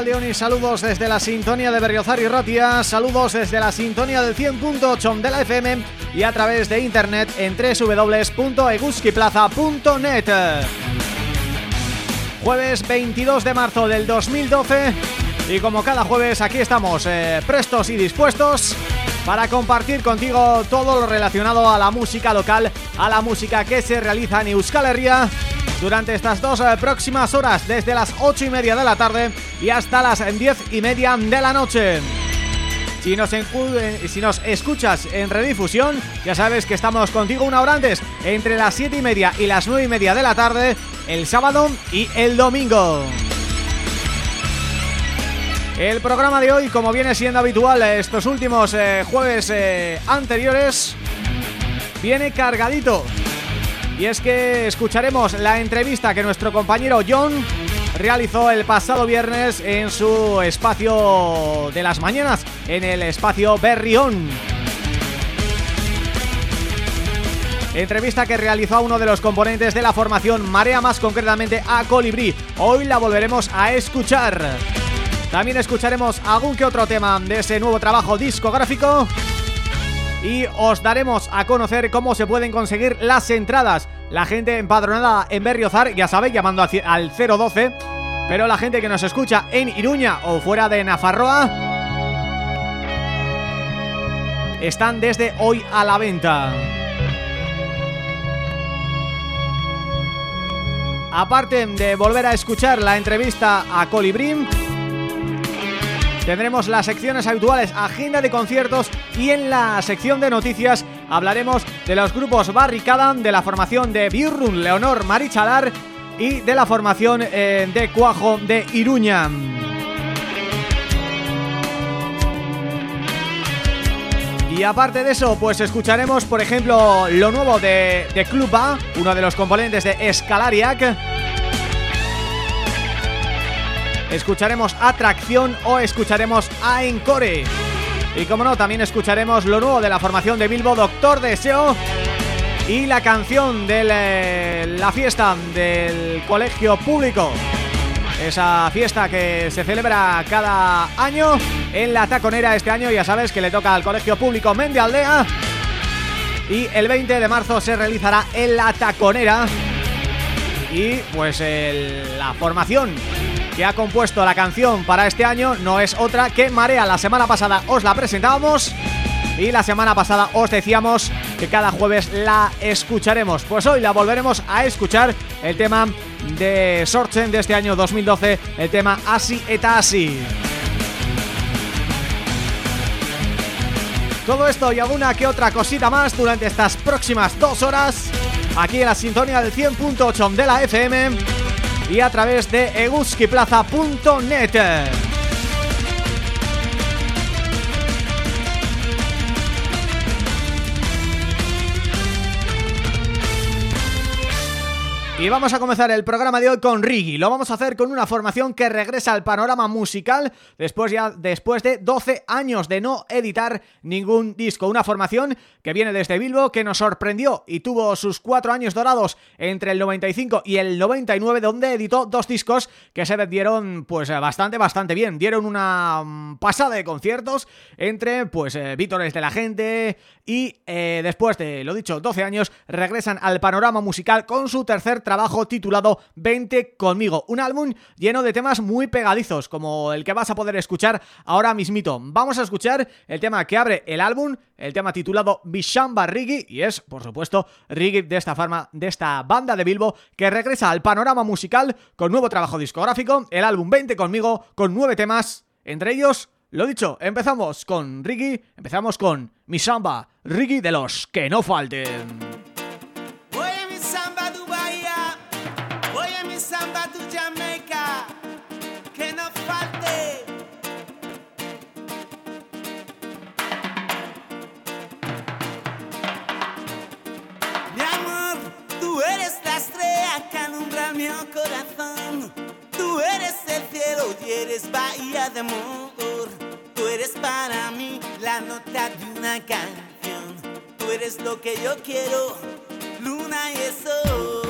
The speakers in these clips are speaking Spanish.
León y saludos desde la sintonía de Berriozar y Ratia, saludos desde la sintonía del 100.8 de la FM y a través de internet en www.eguskiplaza.net. Jueves 22 de marzo del 2012 y como cada jueves aquí estamos eh, prestos y dispuestos para compartir contigo todo lo relacionado a la música local, a la música que se realiza en Euskal Herria durante estas dos eh, próximas horas, desde las 8 y media de la tarde y hasta las 10 y media de la noche. Si nos, si nos escuchas en redifusión, ya sabes que estamos contigo una hora antes, entre las 7 y media y las 9 y media de la tarde, el sábado y el domingo. El programa de hoy, como viene siendo habitual estos últimos eh, jueves eh, anteriores, viene cargadito. Y es que escucharemos la entrevista que nuestro compañero John realizó el pasado viernes en su espacio de las mañanas, en el espacio Berrión. Entrevista que realizó a uno de los componentes de la formación Marea, más concretamente a Colibrí. Hoy la volveremos a escuchar. También escucharemos algún que otro tema de ese nuevo trabajo discográfico y os daremos a conocer cómo se pueden conseguir las entradas. La gente empadronada en Berriozar, ya sabéis, llamando al 012, pero la gente que nos escucha en Iruña o fuera de Nafarroa están desde hoy a la venta. Aparte de volver a escuchar la entrevista a Colibrim Tendremos las secciones habituales, agenda de conciertos y en la sección de noticias hablaremos de los grupos Barricada, de la formación de Birrun, Leonor Marichalar y de la formación eh, de Cuajo de Iruña. Y aparte de eso, pues escucharemos, por ejemplo, lo nuevo de, de Club uno de los componentes de Escalariac escucharemos Atracción o escucharemos a Encore. Y como no, también escucharemos lo nuevo de la formación de Bilbo, Doctor Deseo y la canción de eh, la fiesta del colegio público. Esa fiesta que se celebra cada año en la Taconera este año, ya sabes que le toca al colegio público Mende Aldea y el 20 de marzo se realizará en la Taconera y pues la formación que ha compuesto la canción para este año no es otra que Marea. La semana pasada os la presentábamos y la semana pasada os decíamos que cada jueves la escucharemos. Pues hoy la volveremos a escuchar el tema de Sorchen de este año 2012, el tema Así eta Así. Todo esto y alguna que otra cosita más durante estas próximas dos horas aquí en la sintonía del 100.8 de la FM y a través de eguskiplaza.net. Y vamos a comenzar el programa de hoy con Rigi. Lo vamos a hacer con una formación que regresa al panorama musical después ya después de 12 años de no editar ningún disco. Una formación que viene desde Bilbo, que nos sorprendió y tuvo sus cuatro años dorados entre el 95 y el 99, donde editó dos discos que se vendieron pues bastante, bastante bien. Dieron una mm, pasada de conciertos entre pues eh, vítores de la gente y eh, después de, lo dicho, 12 años, regresan al panorama musical con su tercer trabajo trabajo titulado 20 conmigo, un álbum lleno de temas muy pegadizos, como el que vas a poder escuchar ahora mismito. Vamos a escuchar el tema que abre el álbum, el tema titulado Bishamba Rigi, y es, por supuesto, Rigi de esta forma, de esta banda de Bilbo, que regresa al panorama musical con nuevo trabajo discográfico, el álbum 20 conmigo, con nueve temas, entre ellos lo dicho, empezamos con Rigi, empezamos con mi samba, Rigi de los que no falten. Mi corazón. Tú eres el cielo y eres bahía de amor. Tú eres para mí la nota de una canción. Tú eres lo que yo quiero, luna y. Luna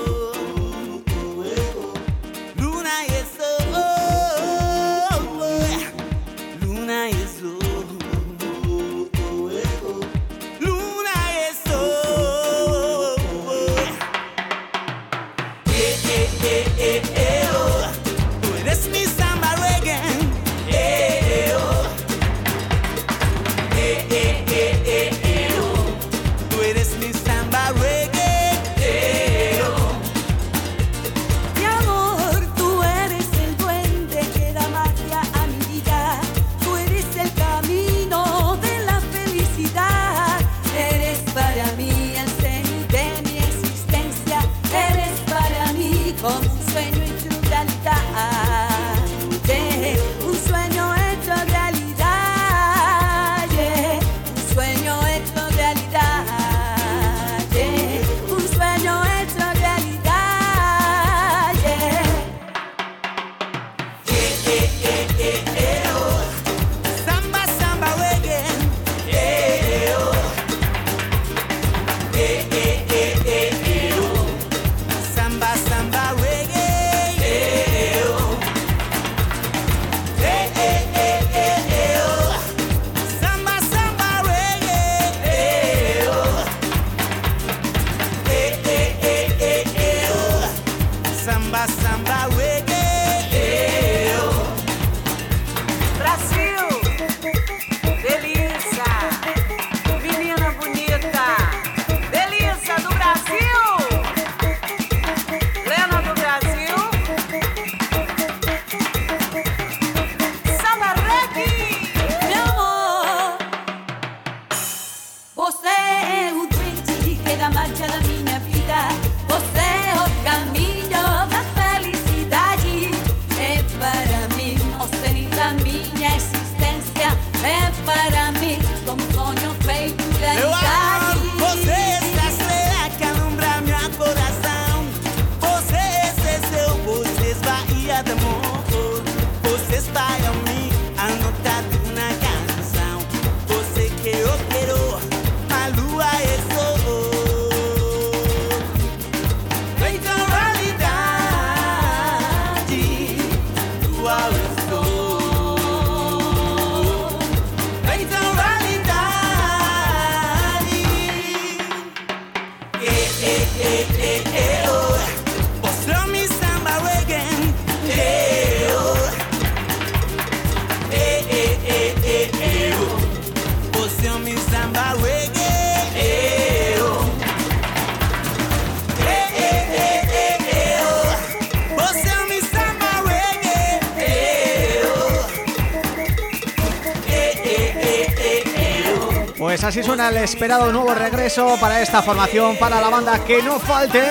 El esperado nuevo regreso para esta formación, para la banda que no falte,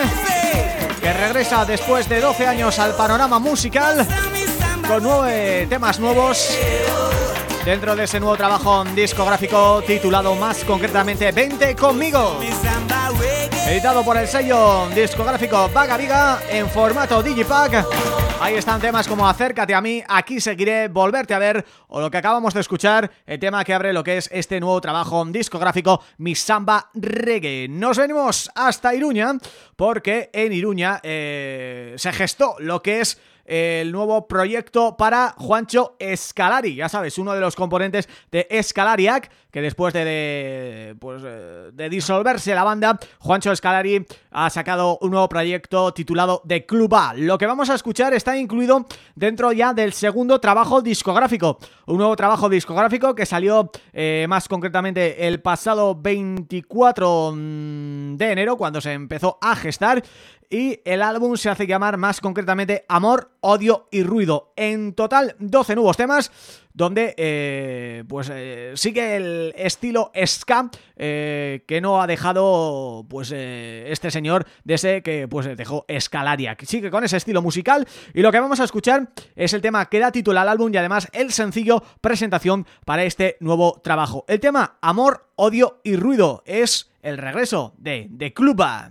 que regresa después de 12 años al panorama musical con nueve temas nuevos dentro de ese nuevo trabajo discográfico titulado más concretamente 20 conmigo editado por el sello discográfico Vaga Viga en formato Digipack Ahí están temas como Acércate a mí, Aquí seguiré, Volverte a ver o lo que acabamos de escuchar, el tema que abre lo que es este nuevo trabajo discográfico Mi Samba Reggae. Nos venimos hasta Iruña porque en Iruña eh, se gestó lo que es el nuevo proyecto para Juancho Escalari, ya sabes, uno de los componentes de Escalariac, que después de, pues, eh, de disolverse la banda, Juancho Escalari ha sacado un nuevo proyecto titulado The Club A. Lo que vamos a escuchar está incluido dentro ya del segundo trabajo discográfico, un nuevo trabajo discográfico que salió eh, más concretamente el pasado 24 mm, de enero, cuando se empezó a gestar, y el álbum se hace llamar más concretamente Amor, Odio y Ruido. En total 12 nuevos temas donde eh, pues eh, sigue el estilo ska eh, que no ha dejado pues este señor de ese que pues dejó Escalaria. Sigue con ese estilo musical y lo que vamos a escuchar es el tema que da título al álbum y además el sencillo presentación para este nuevo trabajo. El tema Amor, Odio y Ruido es el regreso de The Cluba.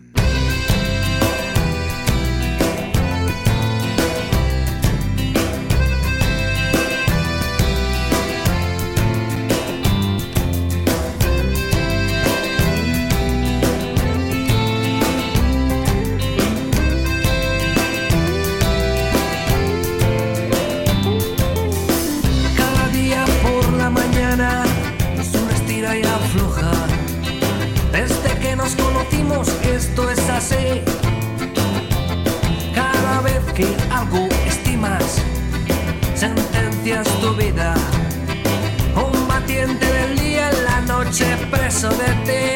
Esto es así. Cada vez que algo estimas, sentencias tu vida. Un batiente del día en la noche preso de ti.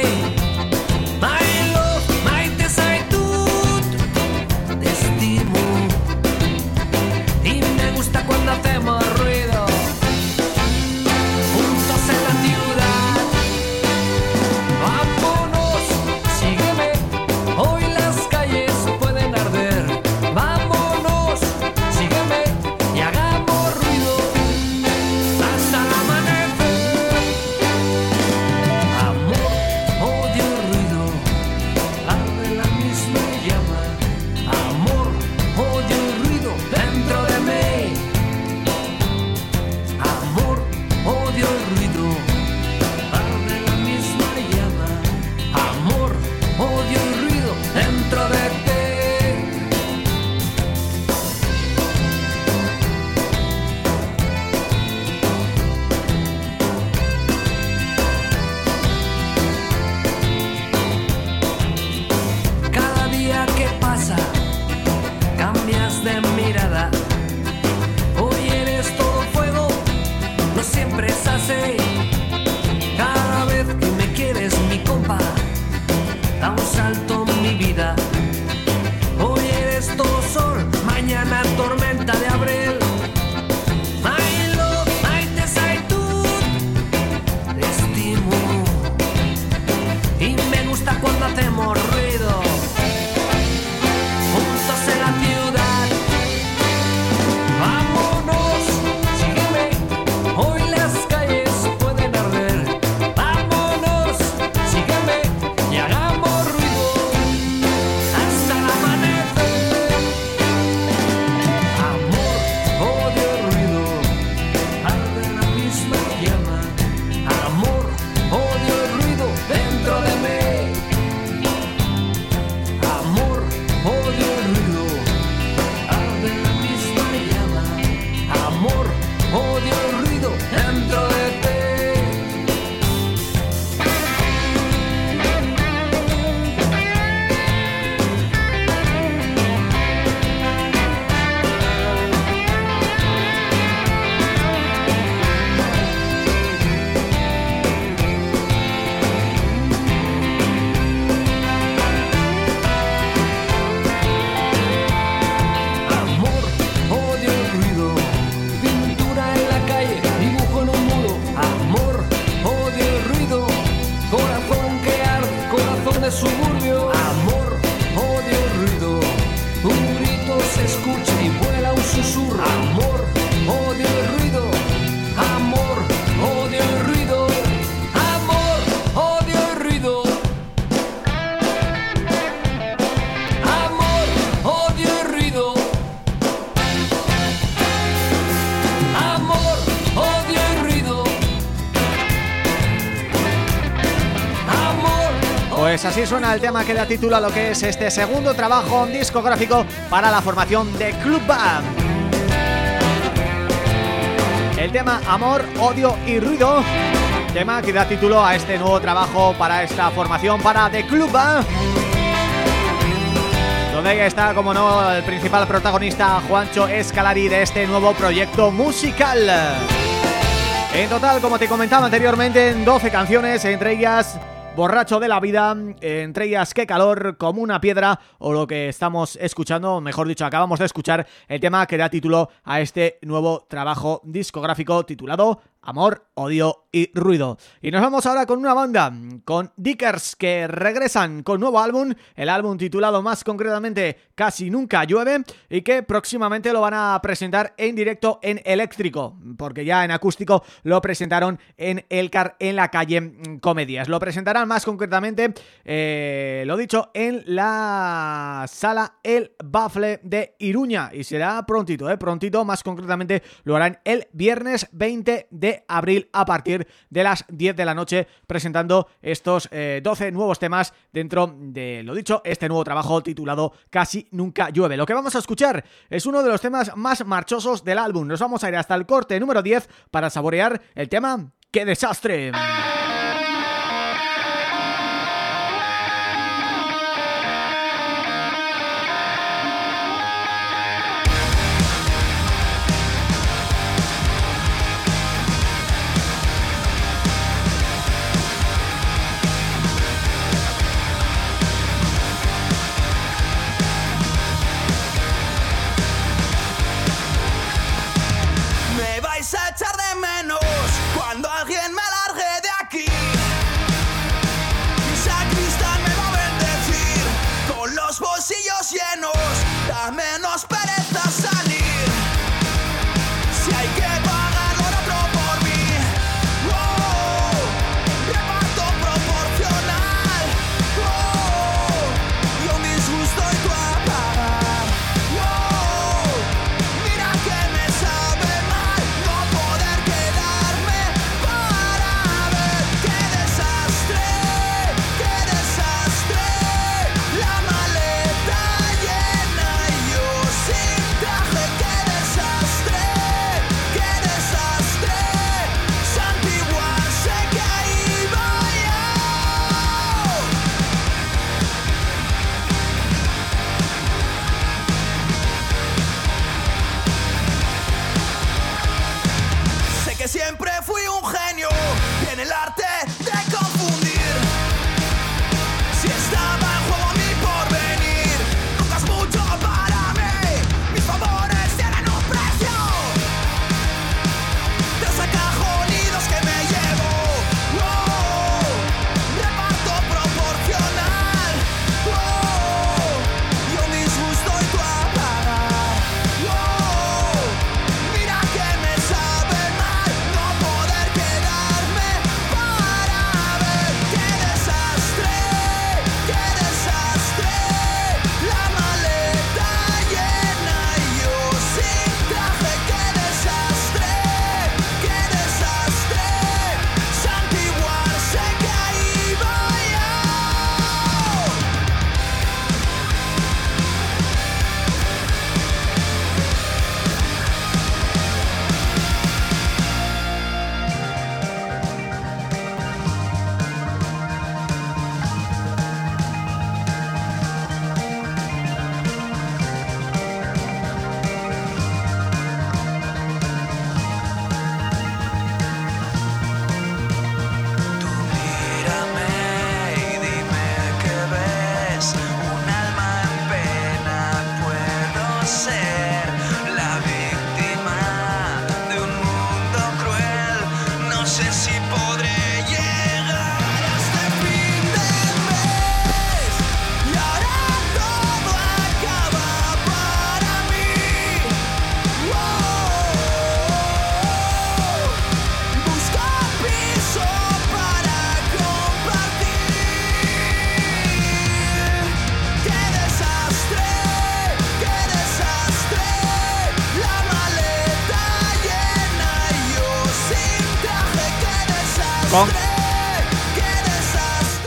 Así suena el tema que da título a lo que es este segundo trabajo discográfico para la formación de Club Band. El tema Amor, Odio y Ruido Tema que da título a este nuevo trabajo para esta formación para The Club Band donde está, como no, el principal protagonista Juancho Escalari de este nuevo proyecto musical. En total, como te comentaba anteriormente, en 12 canciones, entre ellas Borracho de la vida, entre ellas Qué calor, como una piedra o lo que estamos escuchando, mejor dicho, acabamos de escuchar el tema que da título a este nuevo trabajo discográfico titulado Amor, Odio y Ruido. Y nos vamos ahora con una banda, con Dickers, que regresan con nuevo álbum, el álbum titulado más concretamente Casi Nunca Llueve, y que próximamente lo van a presentar en directo en eléctrico, porque ya en acústico lo presentaron en Elcar en la calle mm, Comedias. Lo presentarán más concretamente, eh, lo dicho, en la sala El Bafle de Iruña, y será prontito, eh, prontito, más concretamente lo harán el viernes 20 de abril a partir de las 10 de la noche presentando estos eh, 12 nuevos temas dentro de, lo dicho, este nuevo trabajo titulado Casi Nunca Llueve. Lo que vamos a escuchar es uno de los temas más marchosos del álbum. Nos vamos a ir hasta el corte número 10 para saborear el tema ¡Qué desastre!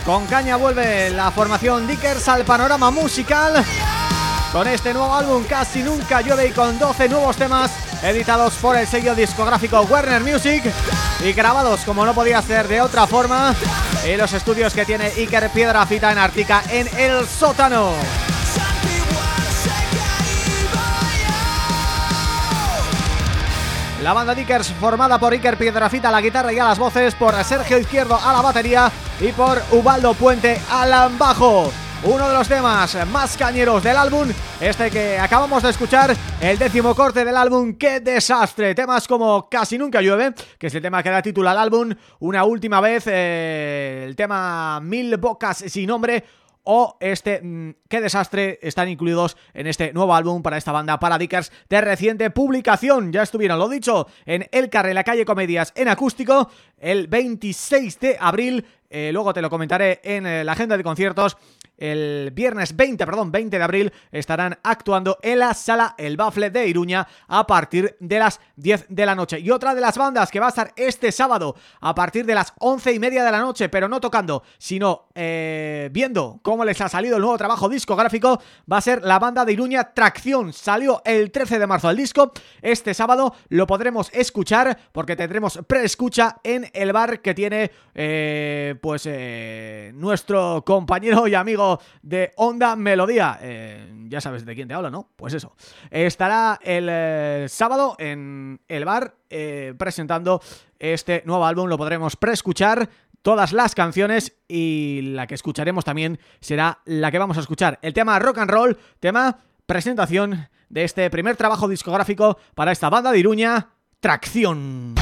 Con caña vuelve la formación Dickers al panorama musical con este nuevo álbum Casi Nunca Llueve y con 12 nuevos temas editados por el sello discográfico Warner Music y grabados como no podía ser de otra forma en los estudios que tiene Iker Piedrafita en Artica en El Sótano. La banda Dickers formada por Iker Piedrafita a la guitarra y a las voces, por Sergio Izquierdo a la batería y por Ubaldo Puente al bajo. Uno de los temas más cañeros del álbum, este que acabamos de escuchar, el décimo corte del álbum, ¡Qué desastre! Temas como Casi Nunca Llueve, que es el tema que da título al álbum, una última vez, eh, el tema Mil Bocas Sin Nombre, o este mm, Qué desastre están incluidos en este nuevo álbum para esta banda para Dickers de reciente publicación. Ya estuvieron, lo dicho, en El Carre, la calle Comedias en acústico el 26 de abril. Eh, luego te lo comentaré en eh, la agenda de conciertos el viernes 20, perdón, 20 de abril estarán actuando en la Sala El Bafle de Iruña a partir de las 10 de la noche. Y otra de las bandas que va a estar este sábado a partir de las 11 y media de la noche, pero no tocando, sino eh, viendo cómo les ha salido el nuevo trabajo discográfico, va a ser la banda de Iruña Tracción. Salió el 13 de marzo el disco, este sábado lo podremos escuchar porque tendremos preescucha en el bar que tiene eh, pues eh, nuestro compañero y amigo de Onda Melodía. Eh, ya sabes de quién te hablo, ¿no? Pues eso. Estará el eh, sábado en el bar eh, presentando este nuevo álbum. Lo podremos preescuchar todas las canciones y la que escucharemos también será la que vamos a escuchar. El tema rock and roll, tema presentación de este primer trabajo discográfico para esta banda de Iruña, Tracción.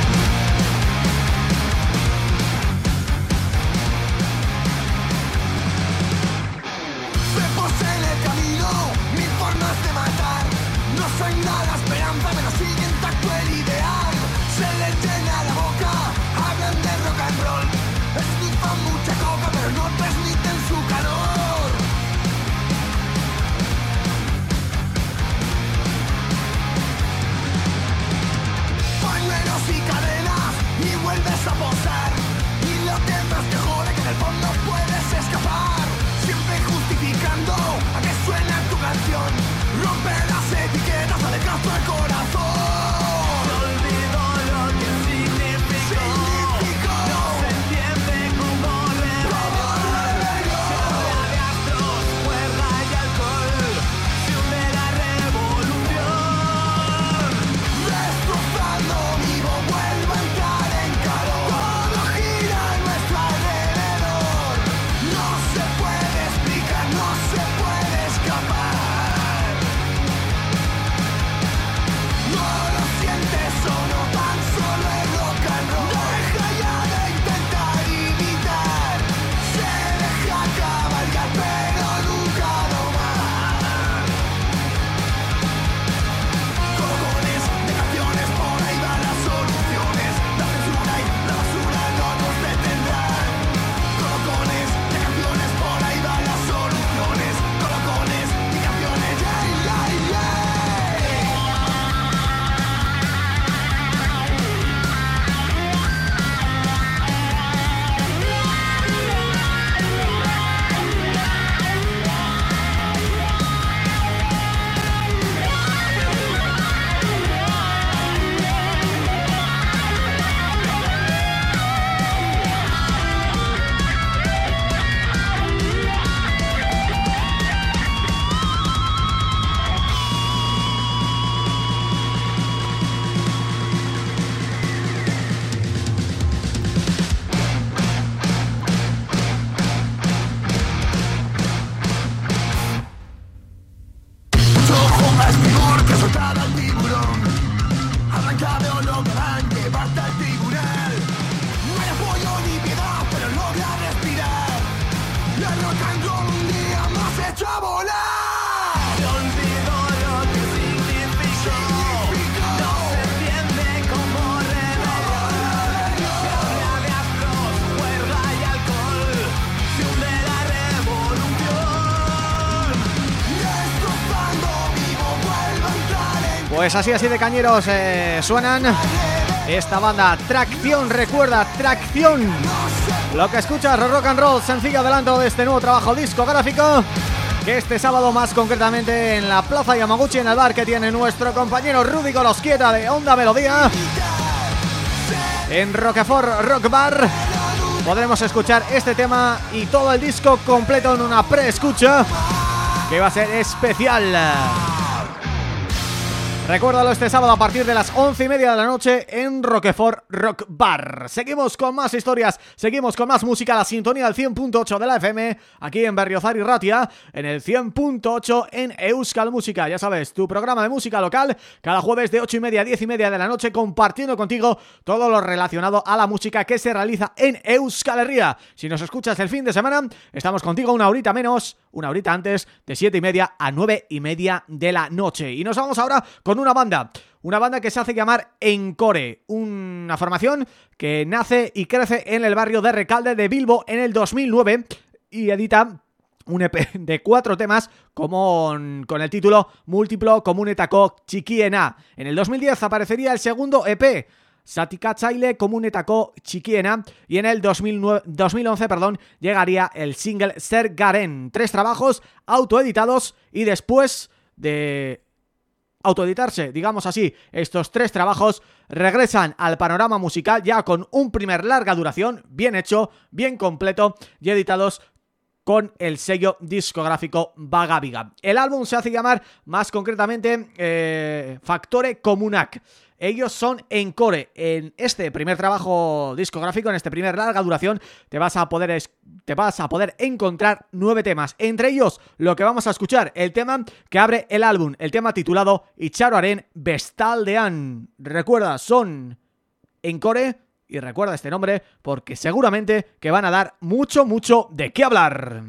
Así, así de cañeros eh, suenan esta banda. Tracción, recuerda, Tracción. Lo que escuchas, Rock and Roll, sencillo adelanto de este nuevo trabajo discográfico Que este sábado más concretamente en la Plaza Yamaguchi en el bar que tiene nuestro compañero Rudy Golosquieta de Onda Melodía. En Roquefort Rock Bar podremos escuchar este tema y todo el disco completo en una pre-escucha que va a ser especial. Recuérdalo este sábado a partir de las once y media de la noche en Roquefort Rock Bar. Seguimos con más historias, seguimos con más música, la sintonía del 100.8 de la FM, aquí en Berriozar y Ratia, en el 100.8 en Euskal Música. Ya sabes, tu programa de música local, cada jueves de ocho y media a diez y media de la noche, compartiendo contigo todo lo relacionado a la música que se realiza en Euskal Herria. Si nos escuchas el fin de semana, estamos contigo una horita menos, una horita antes, de siete y media a nueve y media de la noche. Y nos vamos ahora con una banda, una banda que se hace llamar Encore, una formación que nace y crece en el barrio de Recalde de Bilbo en el 2009 y edita un EP de cuatro temas como con el título Múltiplo Comunetako Chiquiena. En el 2010 aparecería el segundo EP, Satikatzaile Comunetako Chiquiena y en el 2009, 2011 perdón, llegaría el single Ser Garen. Tres trabajos autoeditados y después de autoeditarse, digamos así, estos tres trabajos regresan al panorama musical ya con un primer larga duración, bien hecho, bien completo y editados con el sello discográfico Vaga Viga. El álbum se hace llamar más concretamente eh, Factore Comunac. Ellos son Encore. En este primer trabajo discográfico, en este primer larga duración, te vas a poder te vas a poder encontrar nueve temas. Entre ellos, lo que vamos a escuchar, el tema que abre el álbum, el tema titulado Icharoaren Bestaldean. Recuerda, son Encore y recuerda este nombre porque seguramente que van a dar mucho, mucho de qué hablar.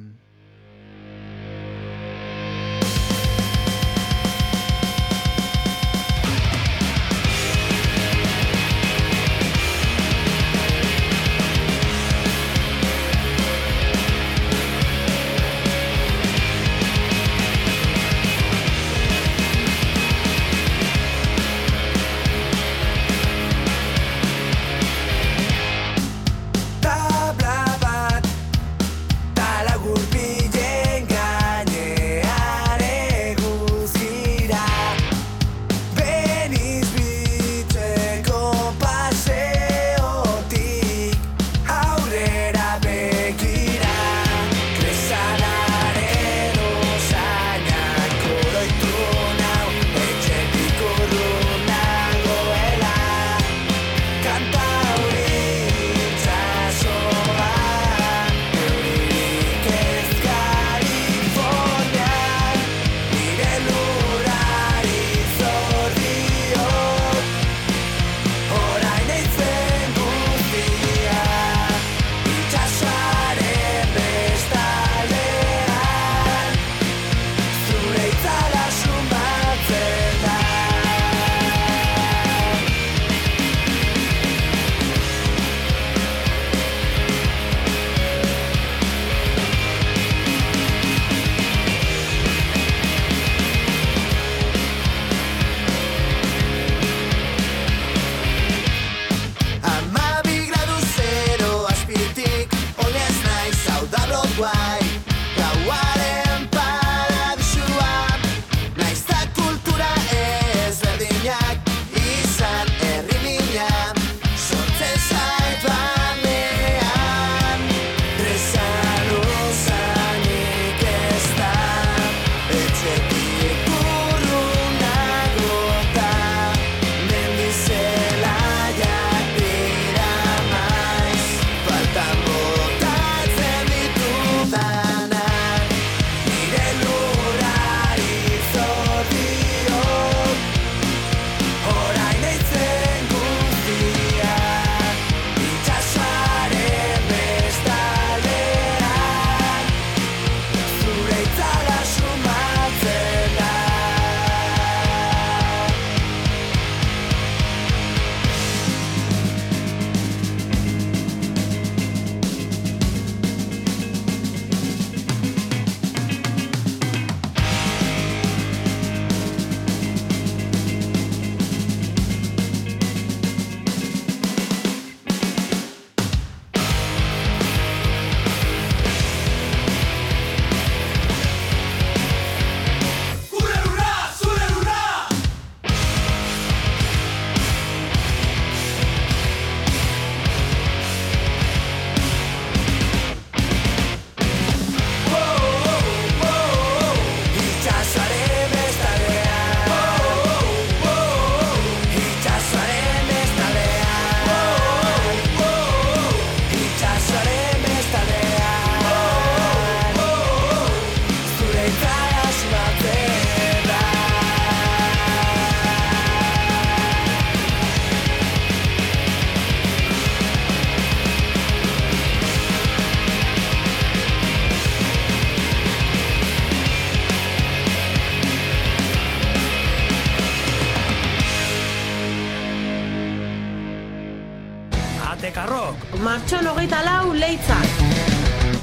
Atekarrok. Martxon hogeita lau leitzan.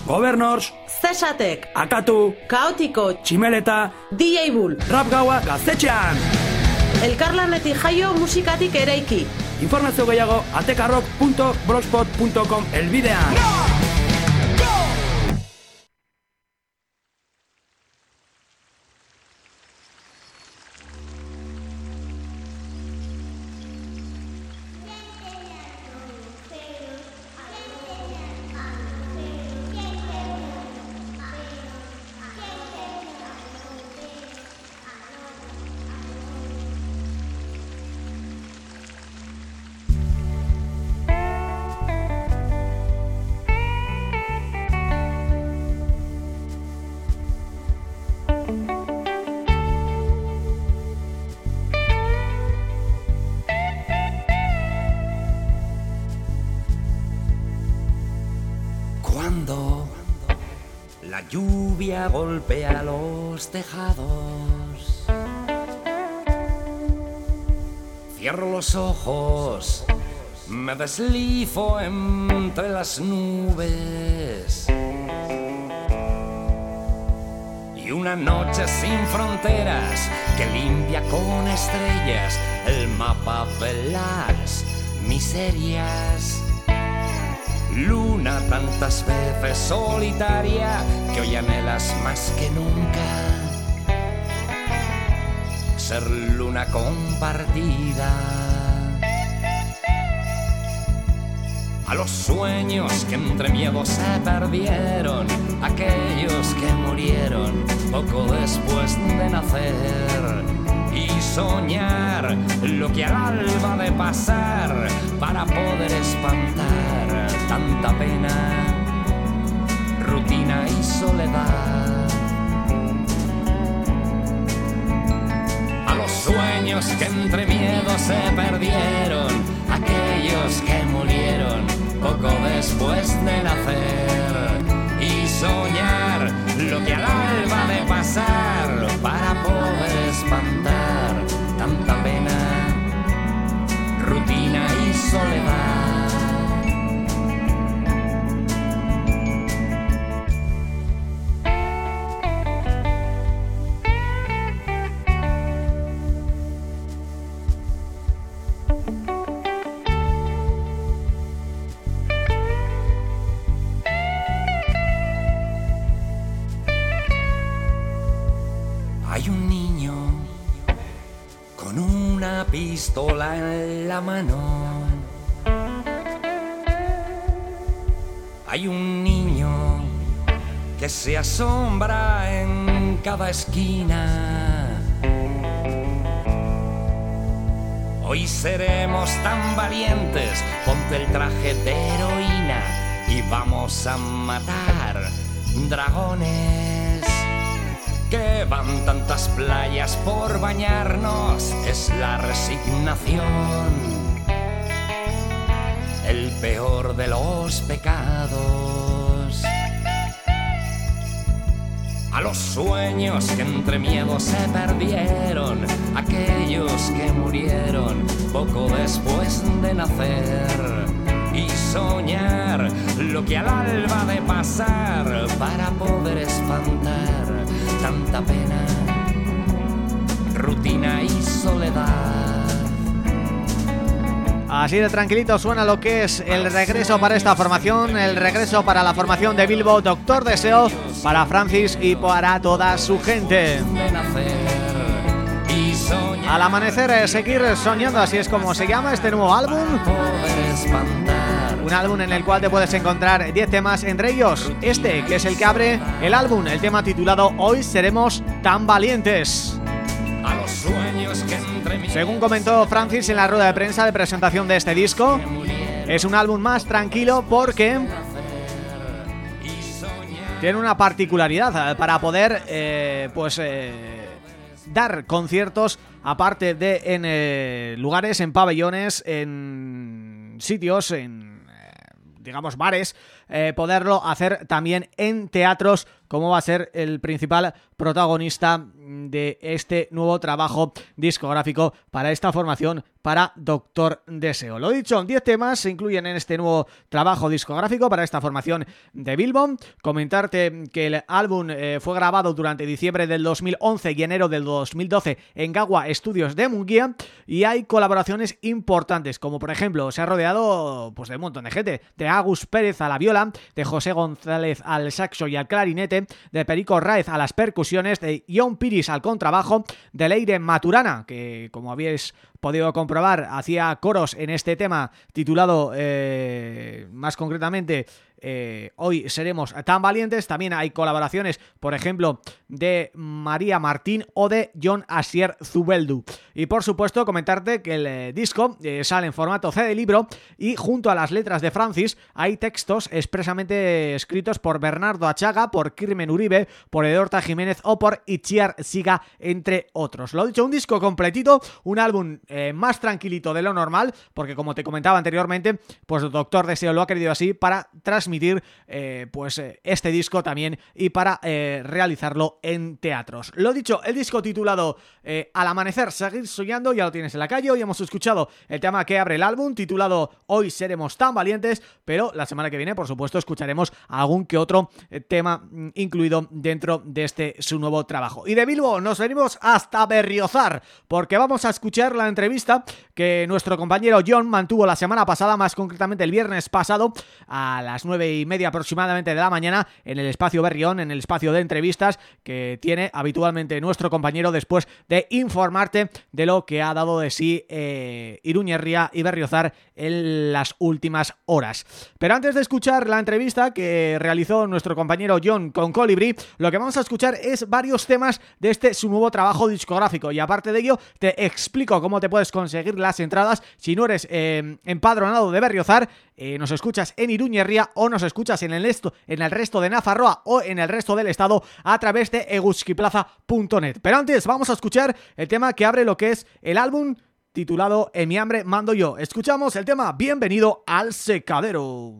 Gobernors. Zesatek. Akatu. Kaotiko. Tximeleta. DJ Bull. Rap gaua gaztetxean. Elkarlanetik jaio musikatik ereiki. Informazio gehiago atekarrok.blogspot.com elbidean. Cuando golpea los tejados, cierro los ojos, me deslizo entre las nubes. Y una noche sin fronteras que limpia con estrellas el mapa de las miserias. Luna tantas veces solitaria que hoy anhelas más que nunca ser luna compartida. A los sueños que entre miedos se perdieron, aquellos que murieron poco después de nacer y soñar lo que al alba de pasar para poder espantar tanta pena, rutina y soledad. A los sueños que entre miedos se perdieron, aquellos que murieron poco después de nacer y soñar lo que al alba de pasar para poder espantar tanta pena, rutina y soledad. Asombra en cada esquina. Hoy seremos tan valientes, ponte el traje de heroína y vamos a matar dragones que van tantas playas por bañarnos es la resignación, el peor de los pecados. Los sueños que entre miedos se perdieron, aquellos que murieron poco después de nacer y soñar lo que al alba de pasar para poder espantar tanta pena, rutina y soledad. Así de tranquilito suena lo que es el regreso para esta formación, el regreso para la formación de Bilbo Doctor Deseo, para Francis y para toda su gente. Al amanecer, eh, seguir soñando, así es como se llama este nuevo álbum. Un álbum en el cual te puedes encontrar 10 temas, entre ellos este, que es el que abre el álbum, el tema titulado Hoy seremos tan valientes. Según comentó Francis en la rueda de prensa de presentación de este disco, es un álbum más tranquilo porque tiene una particularidad eh, para poder eh, pues eh, dar conciertos aparte de en eh, lugares, en pabellones, en sitios, en digamos bares, poderlo hacer también en teatros como va a ser el principal protagonista de este nuevo trabajo discográfico para esta formación para Doctor Deseo. Lo dicho, 10 temas se incluyen en este nuevo trabajo discográfico para esta formación de Bilbon. Comentarte que el álbum eh, fue grabado durante diciembre del 2011 y enero del 2012 en Gagua Studios de Munguía y hay colaboraciones importantes, como por ejemplo se ha rodeado pues de un montón de gente, de Agus Pérez a la viola, de José González al saxo y al clarinete, de Perico Raez a las percusiones, de John Al contrabajo, de Leire Maturana, que como habéis podido comprobar, hacía coros en este tema titulado eh, más concretamente eh, hoy seremos tan valientes. También hay colaboraciones, por ejemplo, de María Martín o de John Asier Zubeldu. Y por supuesto, comentarte que el eh, disco eh, sale en formato C de libro y junto a las letras de Francis hay textos expresamente escritos por Bernardo Achaga, por Kirmen Uribe, por Edorta Jiménez o por Itziar Siga, entre otros. Lo dicho, un disco completito, un álbum más tranquilito de lo normal, porque como te comentaba anteriormente, pues Doctor Deseo lo ha querido así para transmitir eh, pues eh, este disco también y para eh, realizarlo en teatros. Lo dicho, el disco titulado Al amanecer, seguir soñando, ya lo tienes en la calle, hoy hemos escuchado el tema que abre el álbum titulado Hoy seremos tan valientes, pero la semana que viene por supuesto escucharemos algún que otro tema mm, incluido dentro de este su nuevo trabajo. Y de Bilbo nos venimos hasta Berriozar, porque vamos a escuchar la entrevista que nuestro compañero John mantuvo la semana pasada, más concretamente el viernes pasado, a las 9 y media aproximadamente de la mañana en el espacio Berrión, en el espacio de entrevistas que tiene habitualmente nuestro compañero después de informarte de lo que ha dado de sí eh, Iruñerría y Berriozar en las últimas horas. Pero antes de escuchar la entrevista que realizó nuestro compañero John con Colibri, lo que vamos a escuchar es varios temas de este su nuevo trabajo discográfico y aparte de ello te explico cómo te puedes conseguir las entradas si no eres eh, empadronado de Berriozar, eh, nos escuchas en Iruñerría o nos escuchas en el, esto, en el resto de Nafarroa o en el resto del estado a través de eguskiplaza.net. Pero antes vamos a escuchar el tema que abre lo que es el álbum titulado En mi hambre mando yo. Escuchamos el tema Bienvenido al secadero.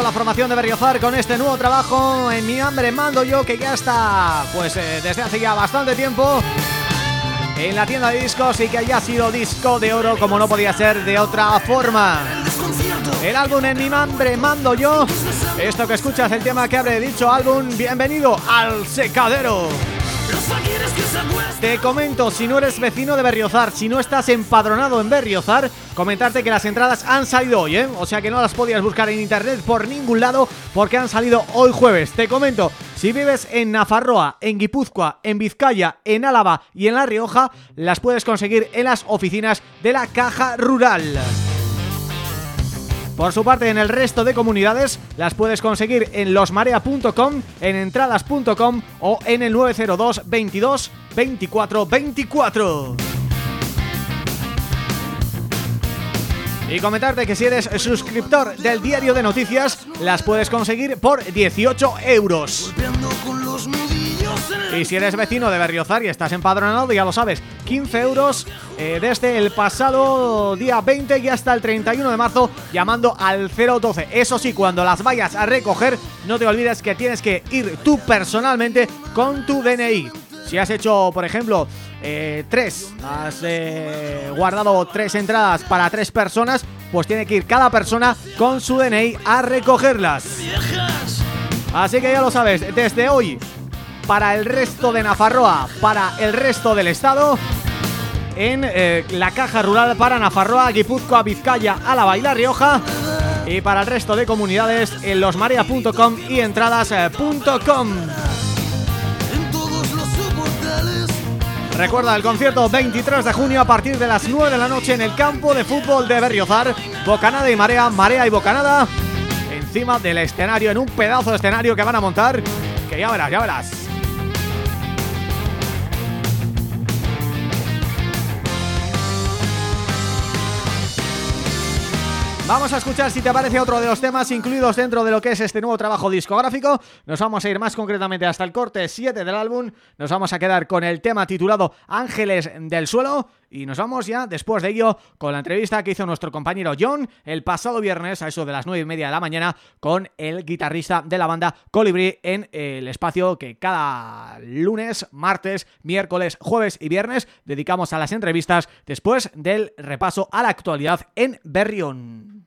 La formación de Berriozar con este nuevo trabajo En mi hambre mando yo que ya está Pues eh, desde hace ya bastante tiempo En la tienda de discos y que haya sido disco de oro Como no podía ser de otra forma. El álbum En mi hambre mando yo Esto que escuchas, el tema que abre dicho álbum Bienvenido al secadero. Te comento, si no eres vecino de Berriozar, si no estás empadronado en Berriozar, comentarte que las entradas han salido hoy, ¿eh? O sea que no las podías buscar en internet por ningún lado porque han salido hoy jueves. Te comento, si vives en Nafarroa, en Guipúzcoa, en Vizcaya, en Álava y en La Rioja, las puedes conseguir en las oficinas de la Caja Rural. Por su parte, en el resto de comunidades las puedes conseguir en losmarea.com, en entradas.com o en el 902 22 24 24. Y comentarte que si eres suscriptor del diario de noticias, las puedes conseguir por 18 euros. Y si eres vecino de Berriozar y estás empadronado, ya lo sabes, 15 euros eh, desde el pasado día 20 y hasta el 31 de marzo llamando al 012. Eso sí, cuando las vayas a recoger, no te olvides que tienes que ir tú personalmente con tu DNI. Si has hecho, por ejemplo, eh, tres, has eh, guardado tres entradas para tres personas, pues tiene que ir cada persona con su DNI a recogerlas. Así que ya lo sabes, desde hoy para el resto de Nafarroa, para el resto del estado en eh, la caja rural para Nafarroa, Guipúzcoa, Vizcaya, Álava y La Rioja y para el resto de comunidades en losmarea.com y entradas.com Recuerda el concierto 23 de junio a partir de las 9 de la noche en el campo de fútbol de Berriozar. Bocanada y Marea, Marea y Bocanada. Encima del escenario, en un pedazo de escenario que van a montar Que ya verás, ya verás Vamos a escuchar si te parece otro de los temas incluidos dentro de lo que es este nuevo trabajo discográfico. Nos vamos a ir más concretamente hasta el corte 7 del álbum. Nos vamos a quedar con el tema titulado Ángeles del Suelo y nos vamos ya después de ello con la entrevista que hizo nuestro compañero John el pasado viernes a eso de las 9 y media de la mañana con el guitarrista de la banda Colibri en el espacio que cada lunes, martes, miércoles, jueves y viernes dedicamos a las entrevistas después del repaso a la actualidad en Berrión.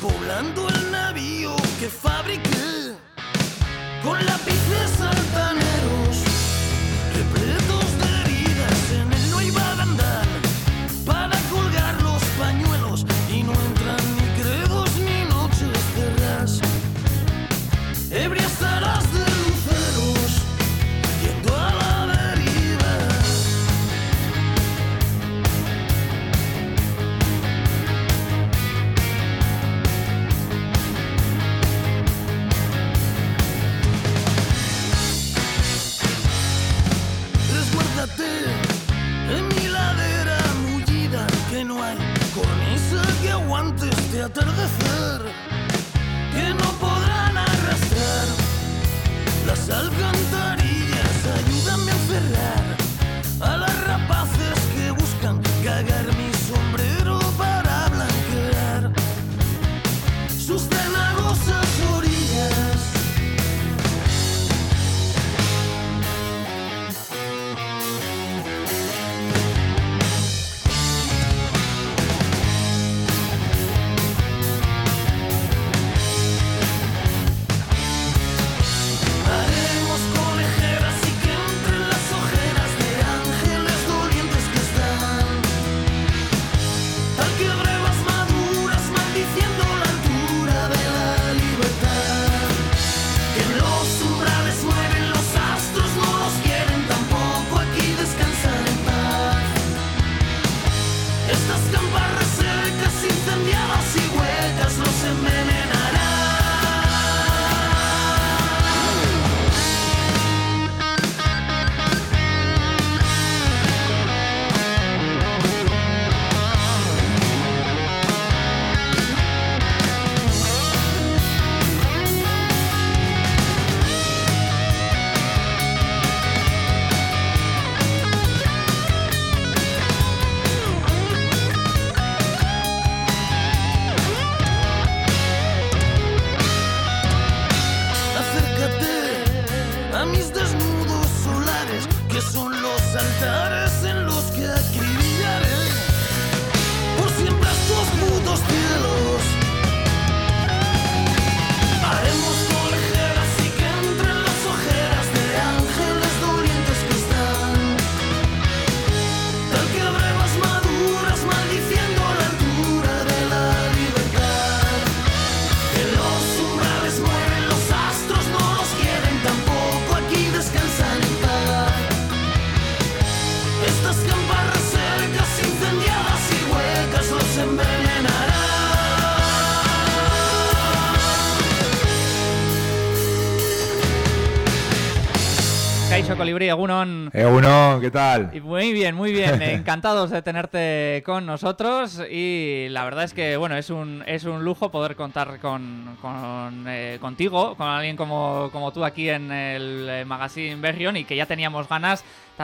Poblando el navío que fabriqué con lápices saltaneros, I don't know. Colibrí, Egunon. Uno, ¿qué tal? Muy bien, muy bien. Encantados de tenerte con nosotros y la verdad es que bueno es un es un lujo poder contar con, con, eh, contigo, con alguien como, como tú aquí en el eh, magazine Berrión y que ya teníamos ganas.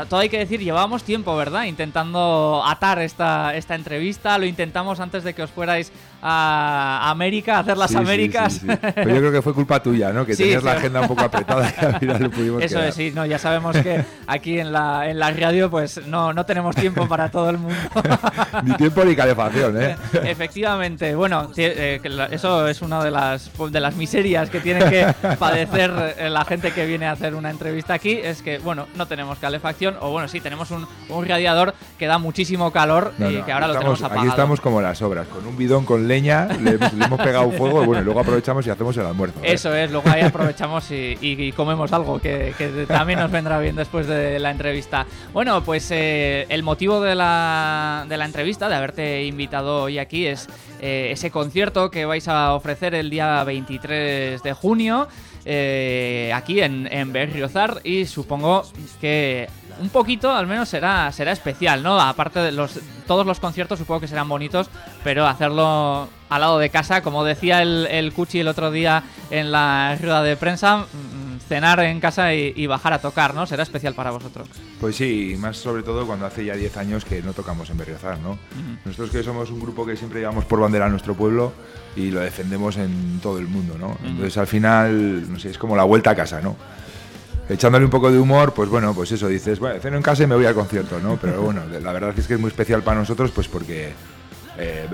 Todo hay que decir, llevábamos tiempo, ¿verdad? Intentando atar esta, esta entrevista. Lo intentamos antes de que os fuerais a América, a hacer las Sí, Américas. sí, sí. Pero yo creo que fue culpa tuya, ¿no? Que tenías la agenda un poco apretada y al final lo pudimos Eso quedar. es, sí, no, ya sabemos que aquí en la, en la radio pues no, no tenemos tiempo para todo el mundo. Ni tiempo ni calefacción, ¿eh? Efectivamente, bueno, eh, eso es una de las, de las miserias que tiene que padecer eh, la gente que viene a hacer una entrevista aquí, es que, bueno, no tenemos calefacción, o bueno, sí, tenemos un, un radiador que da muchísimo calor No, y no, que ahora lo estamos, tenemos apagado. Aquí estamos como las obras, con un bidón con leña, le, hemos- le hemos pegado fuego y bueno, luego aprovechamos y hacemos el almuerzo. ¿eh? Eso es, luego ahí aprovechamos y, y- y comemos algo que, que también nos vendrá bien después de la entrevista. Bueno, pues eh, el motivo de la, de la entrevista, de haberte invitado hoy aquí, es eh, ese concierto que vais a ofrecer el día 23 de junio. eh, aquí en, en Berriozar y supongo que un poquito al menos será será especial, ¿no? Aparte de los todos los conciertos supongo que serán bonitos, pero hacerlo al lado de casa, como decía el, el Cuchi el otro día en la rueda de prensa, mm, cenar en casa y, y bajar a tocar, ¿no? Será especial para vosotros. Pues sí, y más sobre todo cuando hace ya 10 años que no tocamos en Berriozar, ¿no? Nosotros que somos un grupo que siempre llevamos por bandera a nuestro pueblo y lo defendemos en todo el mundo, ¿no? Entonces al final, no sé, es como la vuelta a casa, ¿no? Echándole un poco de humor, pues bueno, pues eso, dices, bueno, ceno en casa y me voy al concierto, ¿no? Pero bueno, la verdad es que es muy especial para nosotros, pues porque eh,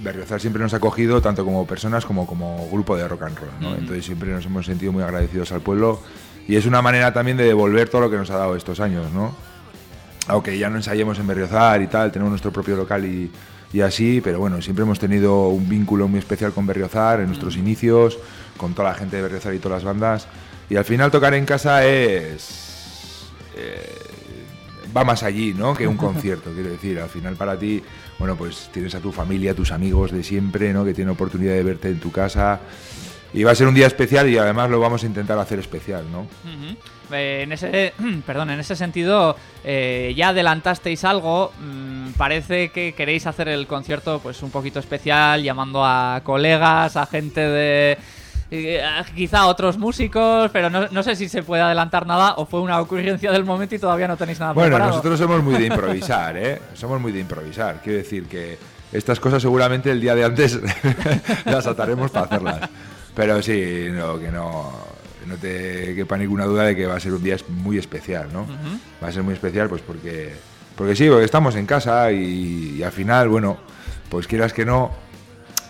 Berriozar siempre nos ha acogido tanto como personas como como grupo de rock and roll, ¿no? Entonces siempre nos hemos sentido muy agradecidos al pueblo y es una manera también de devolver todo lo que nos ha dado estos años, ¿no? Aunque ya no ensayemos en Berriozar y tal, tenemos nuestro propio local y, y así, pero bueno, siempre hemos tenido un vínculo muy especial con Berriozar en nuestros inicios, con toda la gente de Berriozar y todas las bandas. Y al final tocar en casa es... eh, va más allí, ¿no? Que un concierto, quiero decir. Al final para ti, bueno, pues tienes a tu familia, tus amigos de siempre, ¿no? Que tienen oportunidad de verte en tu casa. Y va a ser un día especial y además lo vamos a intentar hacer especial, ¿no? Eh, en ese, perdón, en ese sentido, eh, ya adelantasteis algo. mm, parece que queréis hacer el concierto, pues un poquito especial, llamando a colegas, a gente de, eh, a quizá otros músicos, pero no, no sé si se puede adelantar nada o fue una ocurrencia del momento y todavía no tenéis nada Bueno, preparado. nosotros somos muy de improvisar, ¿eh? Somos muy de improvisar. Quiero decir que estas cosas seguramente el día de antes las ataremos para hacerlas. Pero sí, no, que no, no te quepa ninguna duda de que va a ser un día muy especial, ¿no? Va a ser muy especial pues porque, porque sí, porque estamos en casa y, y al final, bueno, pues quieras que no,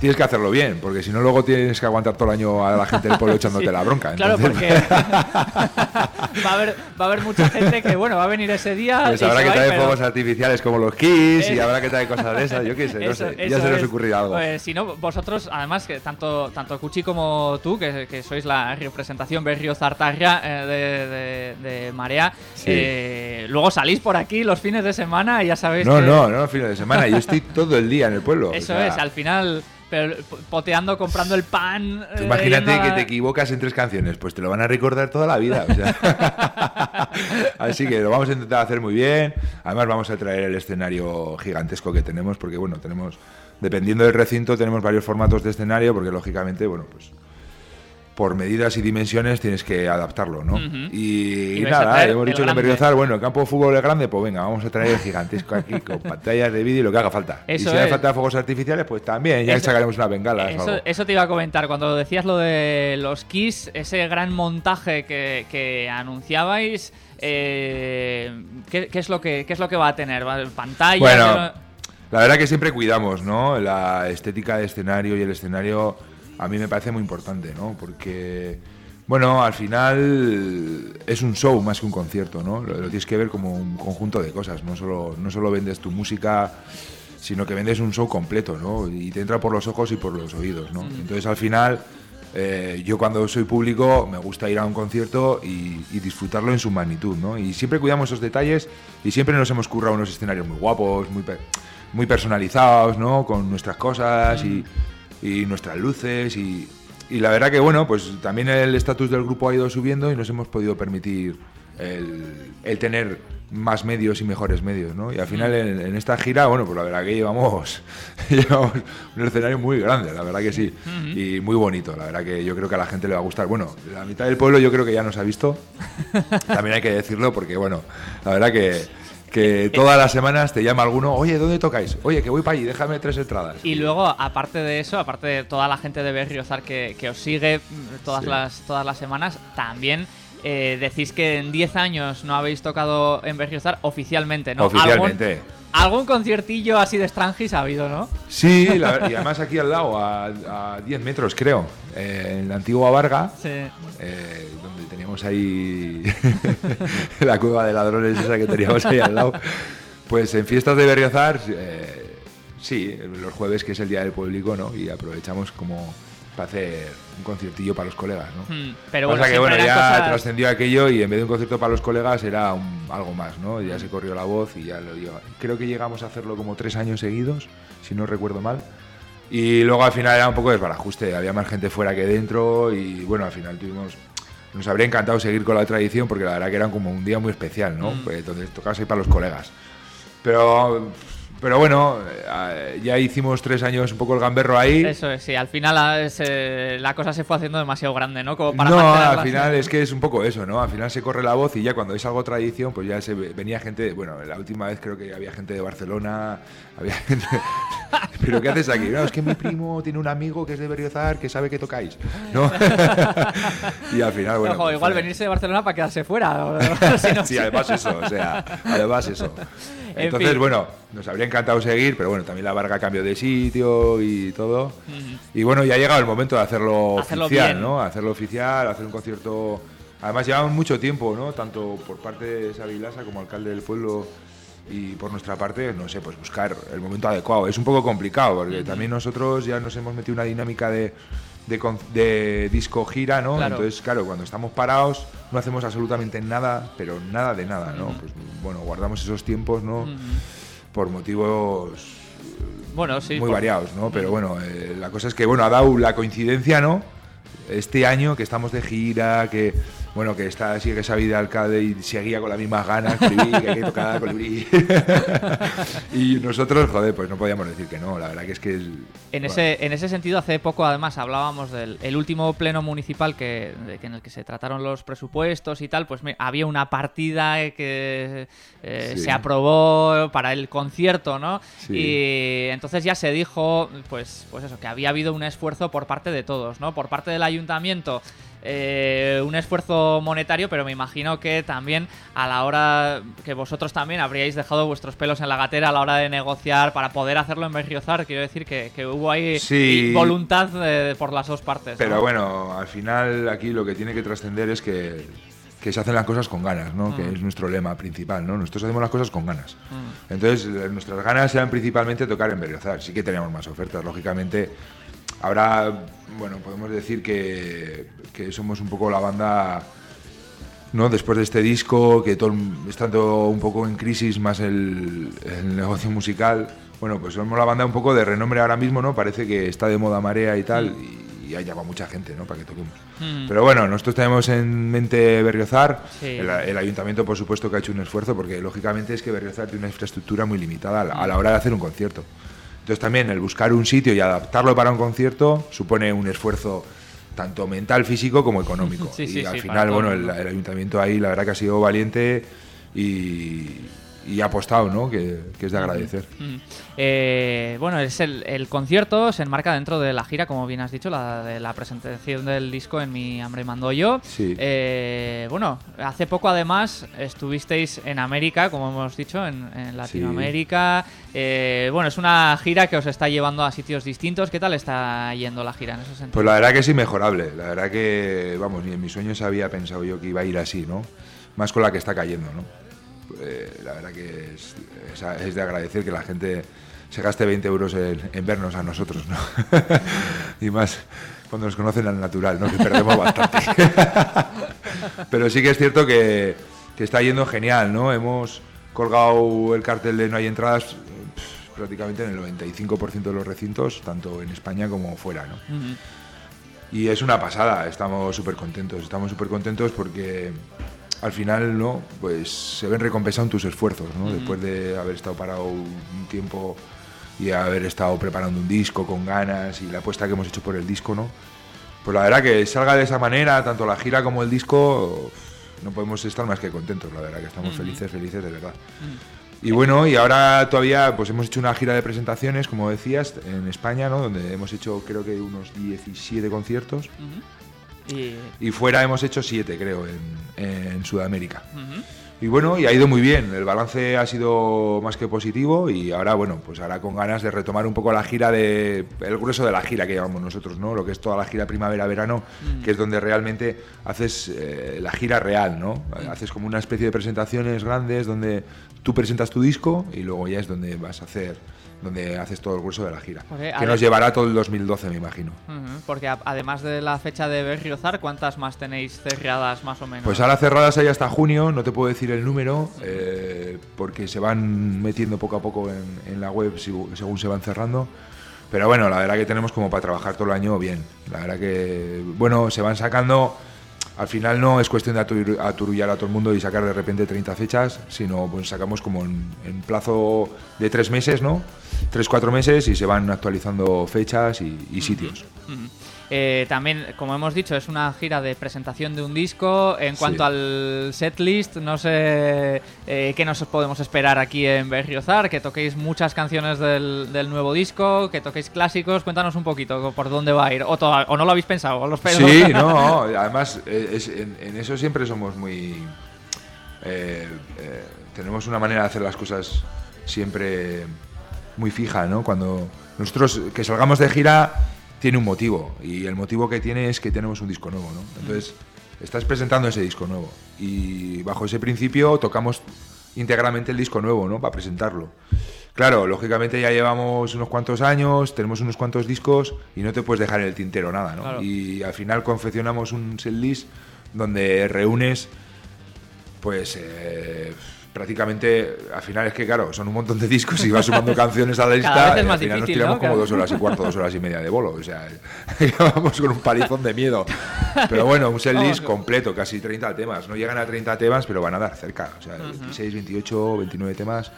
tienes que hacerlo bien, porque si no luego tienes que aguantar todo el año a la gente del pueblo echándote Sí, la bronca. Claro, Entonces, porque va, a haber, va a haber mucha gente que, bueno, va a venir ese día. Pues y habrá que traer pero- fuegos artificiales como los Kiss y Eh. habrá que traer cosas de esas, yo qué sé, no Eso- sé. eso Ya se nos ocurrirá algo. Pues si no, vosotros, además, que tanto, tanto Cuchi como tú, que, que sois la representación Berrio Zartarria eh, de, de- de Marea, Sí. eh, luego salís por aquí los fines de semana y ya sabéis no, que... no, no, fines de semana. Yo estoy todo el día en el pueblo. o Eso sea, es, al final, pero, poteando, comprando el pan... eh, imagínate que te equivocas en tres canciones, pues te lo van a recordar toda la vida. o sea. Así que lo vamos a intentar hacer muy bien. Además vamos a traer el escenario gigantesco que tenemos, porque bueno, tenemos, dependiendo del recinto, tenemos varios formatos de escenario, porque lógicamente, bueno, pues por medidas y dimensiones tienes que adaptarlo, ¿no? Y, nada, hemos dicho que. Berriozar, bueno, el campo de fútbol es grande, pues venga, vamos a traer el gigantesco aquí con pantallas de vídeo y lo que haga falta. Eso y si hace falta fuegos artificiales, pues también, ya Eso- sacaremos una bengala. Eso, eso te iba a comentar, cuando decías lo de los Kiss, ese gran montaje que, que anunciabais, eh, ¿qué, qué es lo que, ¿qué es lo que va a tener? ¿Va- ¿Pantalla? Bueno, la verdad que siempre cuidamos, ¿no? La estética de escenario y el escenario a mí me parece muy importante, ¿no? Porque, bueno, al final es un show más que un concierto, ¿no? Lo, lo tienes que ver como un conjunto de cosas, no solo, no solo vendes tu música, sino que vendes un show completo, ¿no? Y te entra por los ojos y por los oídos, ¿no? Entonces al final... eh, yo cuando soy público me gusta ir a un concierto y, y disfrutarlo en su magnitud, ¿no? Y siempre cuidamos esos detalles y siempre nos hemos currado unos escenarios muy guapos, muy, muy personalizados, ¿no? Con nuestras cosas y, y nuestras luces y, y la verdad que bueno, pues también el estatus del grupo ha ido subiendo y nos hemos podido permitir el, el tener más medios y mejores medios, ¿no? Y al final en, en esta gira, bueno, pues la verdad que llevamos, llevamos un escenario muy grande, la verdad que sí, y muy bonito, la verdad que yo creo que a la gente le va a gustar. Bueno, la mitad del pueblo yo creo que ya nos ha visto, también hay que decirlo porque bueno, la verdad que, que todas las semanas te llama alguno, oye, ¿dónde tocáis? Oye, que voy para allí, déjame tres entradas. Y luego, aparte de eso, aparte de toda la gente de Berriozar que, que os sigue mm, todas, Sí. las, todas las semanas, también eh, decís que en 10 años no habéis tocado en Berriozar oficialmente, ¿no? Oficialmente. ¿Algún, algún conciertillo así de Strangis ha habido, ¿no? Sí, la- y además aquí al lado, a, a 10 metros creo, eh, en la antigua Varga, Sí. eh, teníamos ahí la cueva de ladrones esa que teníamos ahí al lado, pues en fiestas de Berriozar, eh, sí, los jueves que es el día del público, ¿no? Y aprovechamos como para hacer un conciertillo para los colegas, ¿no? Hmm, Pero bueno, que bueno, ya cosas- trascendió aquello y en vez de un concierto para los colegas era un- algo más, ¿no? Ya se corrió la voz y ya lo dio. Creo que llegamos a hacerlo como tres años seguidos, si no recuerdo mal. Y luego al final era un poco desbarajuste, había más gente fuera que dentro y bueno, al final tuvimos... Nos habría encantado seguir con la tradición porque la verdad que era como un día muy especial, ¿no? Mm. Pues, Entonces tocabas ahí para los colegas. Pero, pero bueno, eh, ya hicimos tres años un poco el gamberro ahí. Eso es, sí, al final ah, se- la cosa se fue haciendo demasiado grande, ¿no? Como para no, al final así. es que es un poco eso, ¿no? Al final se corre la voz y ya cuando es algo tradición, pues ya se ve- venía gente, bueno, la última vez creo que había gente de Barcelona, había gente... ¿Pero qué haces aquí? No, es que mi primo tiene un amigo que es de Berriozar que sabe que tocáis, ¿no? y al final, bueno... Ojo, pues igual fue- venirse de Barcelona para quedarse fuera. si no- sí, además eso, o sea, además eso. En Entonces, fin. bueno, nos habría encantado seguir, pero bueno, también la Varga cambió de sitio y todo. Y bueno, ya ha llegado el momento de hacerlo, Hacerlo oficial, bien. ¿no? Hacerlo oficial, hacer un concierto. Además, llevamos mucho tiempo, ¿no? Tanto por parte de Sabilasa como alcalde del pueblo y por nuestra parte, no sé, pues buscar el momento adecuado. Es un poco complicado, porque también nosotros ya nos hemos metido una dinámica de, de, de disco gira, ¿no? Claro. Entonces, claro, cuando estamos parados no hacemos absolutamente nada, pero nada de nada, ¿no? Pues bueno, guardamos esos tiempos, ¿no? Por motivos Bueno, sí. muy por- variados, ¿no? Pero bueno, eh, la cosa es que, bueno, ha dado la coincidencia, ¿no? Este año que estamos de gira, que, bueno, que está, sigue esa vida alcalde y seguía con las mismas ganas, colibrí, que hay que tocar colibrí. y nosotros, joder, pues no podíamos decir que no, la verdad que es que... En bueno, ese, en ese sentido, hace poco además hablábamos del el último pleno municipal que, que en el que se trataron los presupuestos y tal, pues me- había una partida que eh, Sí. se aprobó para el concierto, ¿no? Sí. Y entonces ya se dijo, pues, pues eso, que había habido un esfuerzo por parte de todos, ¿no? Por parte del ayuntamiento. Eh, un esfuerzo monetario, pero me imagino que también a la hora que vosotros también habríais dejado vuestros pelos en la gatera a la hora de negociar para poder hacerlo en Berriozar. Quiero decir que, que hubo ahí Sí. voluntad eh, por las dos partes. Pero ¿no? bueno, al final aquí lo que tiene que trascender es que, que se hacen las cosas con ganas, ¿no? Que Mm. es nuestro lema principal, ¿no? Nosotros hacemos las cosas con ganas. Mm. Entonces, eh, nuestras ganas eran principalmente tocar en Berriozar. Sí que teníamos más ofertas, lógicamente. Ahora, bueno, podemos decir que, que somos un poco la banda, ¿no? Después de este disco, que todo, el- estando un poco en crisis más el, el negocio musical, bueno, pues somos la banda un poco de renombre ahora mismo, ¿no? Parece que está de moda marea y tal, y, y ha llamado mucha gente, ¿no? Para que toquemos. Mm. Pero bueno, nosotros tenemos en mente Berriozar. Sí. El, el ayuntamiento, por supuesto, que ha hecho un esfuerzo, porque lógicamente es que Berriozar tiene una infraestructura muy limitada a la, a la hora de hacer un concierto. Entonces también el buscar un sitio y adaptarlo para un concierto supone un esfuerzo tanto mental, físico como económico. Sí, sí, y al sí, final, para todo bueno, el ayuntamiento ahí la verdad que ha sido valiente y, y ha apostado, ¿no? Que, que es de agradecer. Mm. Eh, bueno, es el, el concierto se enmarca dentro de la gira, como bien has dicho, la de la presentación del disco en Mi Hambre Mando Yo. Sí. Eh, bueno, hace poco además estuvisteis en América, como hemos dicho, en, en Latinoamérica. Eh, bueno, es una gira que os está llevando a sitios distintos. ¿Qué tal está yendo la gira en ese sentido? Pues la verdad que es inmejorable. La verdad que, vamos, ni en mis sueños había pensado yo que iba a ir así, ¿no? Más con la que está cayendo, ¿no? Eh, la verdad que es, de agradecer que la gente se gaste 20 euros en, en vernos a nosotros, ¿no? y más cuando nos conocen al natural, ¿no? Que perdemos bastante. Pero sí que es cierto que, que está yendo genial, ¿no? Hemos colgado el cartel de No hay entradas pff, prácticamente en el 95% de los recintos, tanto en España como fuera, ¿no? Y es una pasada, estamos súper contentos, estamos súper contentos porque al final, ¿no? Pues se ven recompensados tus esfuerzos, ¿no? Después de haber estado parado un tiempo y haber estado preparando un disco con ganas y la apuesta que hemos hecho por el disco, ¿no? Pues la verdad que salga de esa manera, tanto la gira como el disco, no podemos estar más que contentos, la verdad que estamos felices, felices de verdad. Y bueno, y ahora todavía pues hemos hecho una gira de presentaciones, como decías, en España, ¿no? Donde hemos hecho creo que unos 17 conciertos. Y, Y fuera hemos hecho 7, creo, en, en Sudamérica. Y bueno, y ha ido muy bien. El balance ha sido más que positivo y ahora, bueno, pues ahora con ganas de retomar un poco la gira de. el grueso de la gira que llevamos nosotros, ¿no? Lo que es toda la gira primavera-verano, Mm. que es donde realmente haces eh, la gira real, ¿no? Haces como una especie de presentaciones grandes donde tú presentas tu disco y luego ya es donde vas a hacer. Donde haces todo el grueso de la gira. Porque, que nos llevará todo el 2012, me imagino. Ujú, Porque a- además de la fecha de Berriozar, ¿cuántas más tenéis cerradas más o menos? Pues ahora cerradas hay hasta junio, no te puedo decir el número, eh, porque se van metiendo poco a poco en, en la web según se van cerrando. Pero bueno, la verdad que tenemos como para trabajar todo el año bien. La verdad que, bueno, se van sacando. Al final no es cuestión de atur- aturullar a todo el mundo y sacar de repente 30 fechas, sino pues sacamos como en, plazo de tres meses, ¿no? Tres, cuatro meses y se van actualizando fechas y, sitios. Eh, también, como hemos dicho, es una gira de presentación de un disco. En Sí. cuanto al setlist, no sé eh, qué nos podemos esperar aquí en Berriozar, que toquéis muchas canciones del, del nuevo disco, que toquéis clásicos. Cuéntanos un poquito por dónde va a ir. O, toda- o no lo habéis pensado, o los pedos. Sí, no, además es- en, en eso siempre somos muy... eh, tenemos una manera de hacer las cosas siempre muy fija, ¿no? Cuando nosotros que salgamos de gira tiene un motivo y el motivo que tiene es que tenemos un disco nuevo, ¿no? Entonces estás presentando ese disco nuevo y bajo ese principio tocamos íntegramente el disco nuevo, ¿no? Para presentarlo. Claro, lógicamente ya llevamos unos cuantos años, tenemos unos cuantos discos y no te puedes dejar en el tintero nada, ¿no? Claro. Y al final confeccionamos un setlist donde reúnes, pues eh, prácticamente, al final es que claro, son un montón de discos y vas sumando canciones a la lista Cada vez es y más al final difícil, nos tiramos ¿no? como dos horas y cuarto, dos horas y media de bolo, o sea, vamos con un palizón de miedo. Pero bueno, un setlist completo, casi 30 temas, no llegan a 30 temas, pero van a dar cerca, o sea, 26, 28, 29 temas.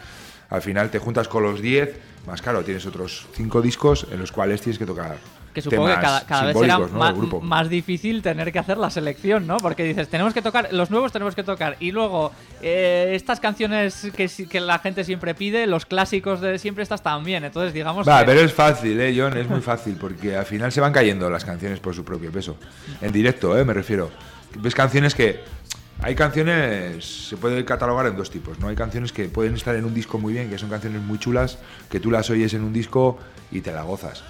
Al final te juntas con los 10, más claro, tienes otros 5 discos en los cuales tienes que tocar Que supongo que cada, cada vez será ¿no? grupo. más difícil tener que hacer la selección, ¿no? Porque dices, tenemos que tocar, los nuevos tenemos que tocar. Y luego, eh, estas canciones que, que la gente siempre pide, los clásicos de siempre, estas también. Entonces, digamos Va, que- pero es fácil, ¿eh, John? Es muy fácil, porque al final se van cayendo las canciones por su propio peso. En directo, ¿eh? Me refiero. Ves canciones que... Hay canciones, se puede catalogar en dos tipos, ¿no? Hay canciones que pueden estar en un disco muy bien, que son canciones muy chulas, que tú las oyes en un disco y te la gozas.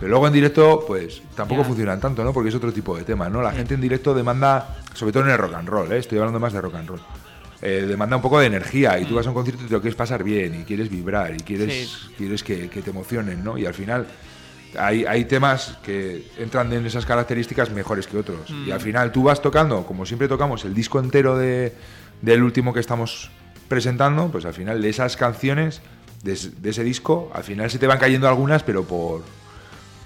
Pero luego en directo, pues tampoco funcionan tanto, ¿no? Porque es otro tipo de tema, ¿no? La gente en directo demanda, sobre todo en el rock and roll, ¿eh? Estoy hablando más de rock and roll. Eh, demanda un poco de energía y tú vas a un concierto y te lo quieres pasar bien y quieres vibrar y quieres, Sí. quieres que, que te emocionen, ¿no? Y al final hay, hay temas que entran en esas características mejores que otros. Y al final tú vas tocando, como siempre tocamos, el disco entero de, del último que estamos presentando, pues al final de esas canciones, de ese disco, al final se te van cayendo algunas, pero por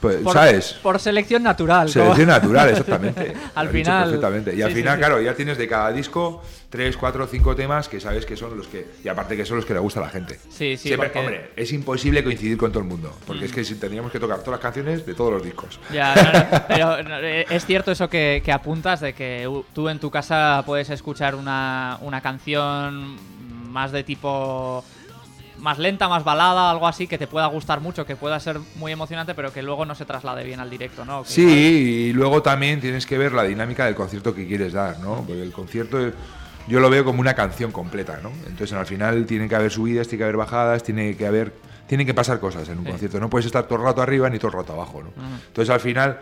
Pues, por, ¿sabes? por selección natural. Selección natural, exactamente. al final. perfectamente. Y al sí, final, sí, claro, ya tienes de cada disco tres, cuatro, cinco temas que sabes que son los que. Y aparte que son los que le gusta a la gente. Sí, sí, Siempre, porque- Mm. hombre, es imposible coincidir con todo el mundo. Porque es que si tendríamos que tocar todas las canciones de todos los discos. Ya, no, no, pero eh, es cierto eso que, que apuntas de que tú en tu casa puedes escuchar una, una canción más de tipo más lenta, más balada, algo así que te pueda gustar mucho, que pueda ser muy emocionante, pero que luego no se traslade bien al directo, ¿no? Que Sí, y luego también tienes que ver la dinámica del concierto que quieres dar, ¿no? Porque el concierto yo lo veo como una canción completa, ¿no? Entonces al final tiene que haber subidas, tiene que haber bajadas, tiene que haber tienen que pasar cosas en un Sí. concierto. No puedes estar todo el rato arriba ni todo el rato abajo, ¿no? Entonces al final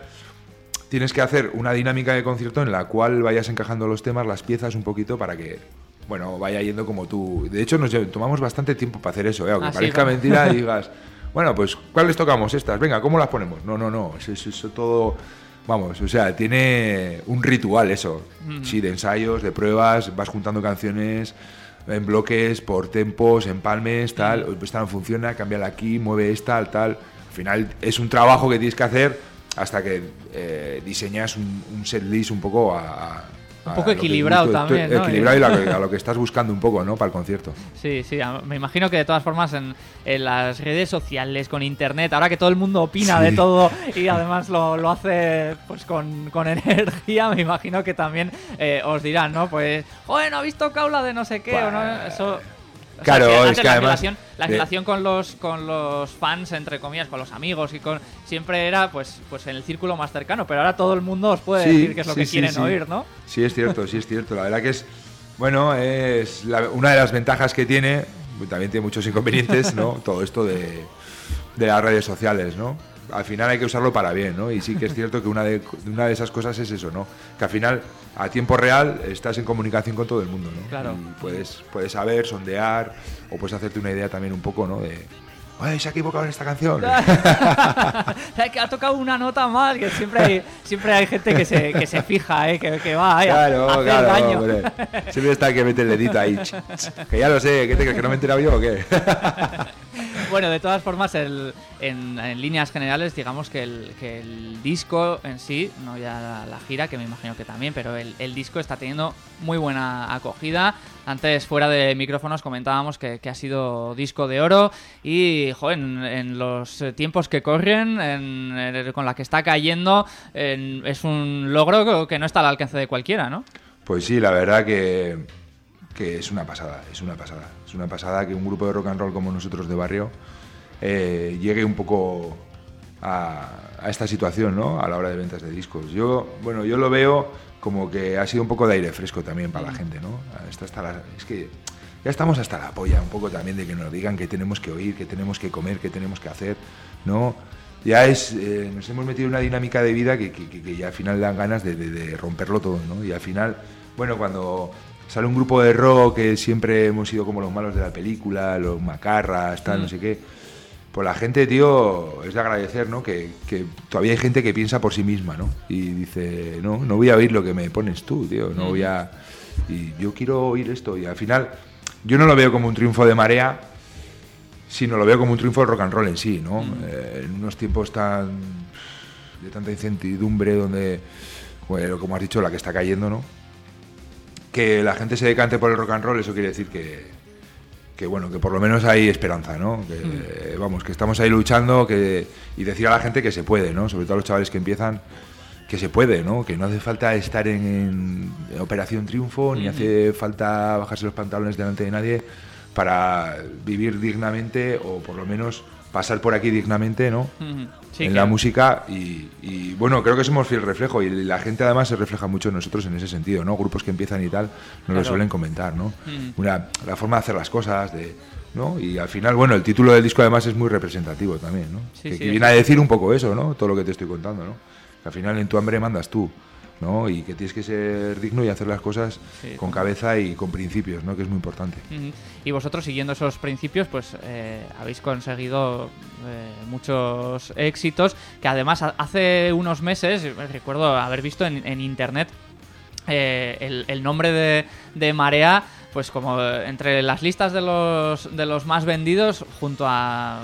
tienes que hacer una dinámica de concierto en la cual vayas encajando los temas, las piezas un poquito para que bueno, vaya yendo como tú. De hecho, nos tomamos bastante tiempo para hacer eso, ¿eh? aunque Ah, parezca mentira y digas, bueno, pues ¿cuáles tocamos estas? Venga, ¿cómo las ponemos? No, no, no, eso, eso- eso todo, vamos, o sea, tiene un ritual eso, Mm. sí, de ensayos, de pruebas, vas juntando canciones en bloques, por tempos, empalmes, tal, Mm. esta no funciona, cámbiala aquí, mueve esta, tal, tal. Al final es un trabajo que tienes que hacer hasta que eh, diseñas un, un set list un poco a... a- Un a poco que equilibrado tú- también, ¿no? Equilibrado y la- a lo que estás buscando un poco, ¿no? Para el concierto. Sí, sí, me imagino que de todas formas en, en las redes sociales, con internet, ahora que todo el mundo opina Sí. de todo y además lo, lo hace pues con, con energía, me imagino que también eh, os dirán, ¿no? Pues, joder, no ha visto Caula de no sé qué, o no, eso... o sea, Claro, es que la además relación, la de- relación con los con los fans entre comillas, con los amigos y con siempre era pues pues en el círculo más cercano, pero ahora todo el mundo os puede Sí, decir qué es lo sí, que sí, quieren oír, ¿no? Sí, es cierto, sí es cierto. La verdad que es, bueno, es la- una de las ventajas que tiene, también tiene muchos inconvenientes, ¿no? Todo esto de, de las redes sociales, ¿no? Al final hay que usarlo para bien, ¿no? Y sí que es cierto que una de, una de esas cosas es eso, ¿no? Que al final, a tiempo real, estás en comunicación con todo el mundo, ¿no? Claro. Y puedes, puedes saber, sondear, o puedes hacerte una idea también un poco, ¿no? De, oye, se ha equivocado en esta canción. Es que ha tocado una nota más, que siempre hay, siempre hay gente que se, que se fija, ¿eh? que, que va a- Claro, a hacer claro, daño. hombre. Siempre está que mete el dedito ahí. Que ya lo sé, ¿qué te crees que no me he enterado yo o qué? Bueno, de todas formas, el- en, en líneas generales, digamos que el, que el disco en sí, no ya la, la gira, que me imagino que también, pero el, el disco está teniendo muy buena acogida. Antes, fuera de micrófonos, comentábamos que, ha sido disco de oro y, en, los tiempos que corren, en- con la que está cayendo, en- es un logro que no está al alcance de cualquiera, ¿no? Pues sí, la verdad que, que es una pasada, es una pasada. Es una pasada que un grupo de rock and roll como nosotros de barrio eh, llegue un poco a, a esta situación, ¿no? A la hora de ventas de discos. Yo, bueno, yo lo veo como que ha sido un poco de aire fresco también para la gente, ¿no? Está hasta la- es que ya estamos hasta la polla un poco también de que nos digan que tenemos que oír, que tenemos que comer, que tenemos que hacer, ¿no? Ya es, eh, nos hemos metido en una dinámica de vida que, que- que- ya al final dan ganas de, de- de romperlo todo, ¿no? Y al final, bueno, cuando sale un grupo de rock que siempre hemos sido como los malos de la película, los macarras, tal, no sé qué, pues la gente, tío, es de agradecer, ¿no? Que, que todavía hay gente que piensa por sí misma, ¿no? Y dice, no, no voy a oír lo que me pones tú, tío, no voy a... Y yo quiero oír esto. Y al final, yo no lo veo como un triunfo de marea, sino lo veo como un triunfo del rock and roll en sí, ¿no? Eh, en unos tiempos tan... de tanta incertidumbre, donde, bueno, como has dicho, la que está cayendo, ¿no? Que la gente se decante por el rock and roll, eso quiere decir que, que bueno, que por lo menos hay esperanza, ¿no? Que, Vamos, que estamos ahí luchando que, y decir a la gente que se puede, ¿no? Sobre todo a los chavales que empiezan, que se puede, ¿no? Que no hace falta estar en, en Operación Triunfo, ni hace falta bajarse los pantalones delante de nadie para vivir dignamente o por lo menos pasar por aquí dignamente, ¿no? Ujú. Sí, en que- la música y, y, bueno, creo que somos fiel reflejo y la gente además se refleja mucho en nosotros en ese sentido, ¿no? Grupos que empiezan y tal nos lo suelen comentar, ¿no? Mm. Una, la forma de hacer las cosas, de, ¿no? Y al final, bueno, el título del disco además es muy representativo también, ¿no? Sí, que, sí, que viene a decir un poco eso, ¿no? Todo lo que te estoy contando, ¿no? Que al final en tu hambre mandas tú, ¿no? Y que tienes que ser digno y hacer las cosas Sí. con cabeza y con principios, ¿no? Que es muy importante. Y vosotros siguiendo esos principios, pues eh, habéis conseguido eh, muchos éxitos que además ha- hace unos meses recuerdo haber visto en, en internet eh, el, el nombre de, de Marea, pues como entre las listas de los, de los más vendidos junto a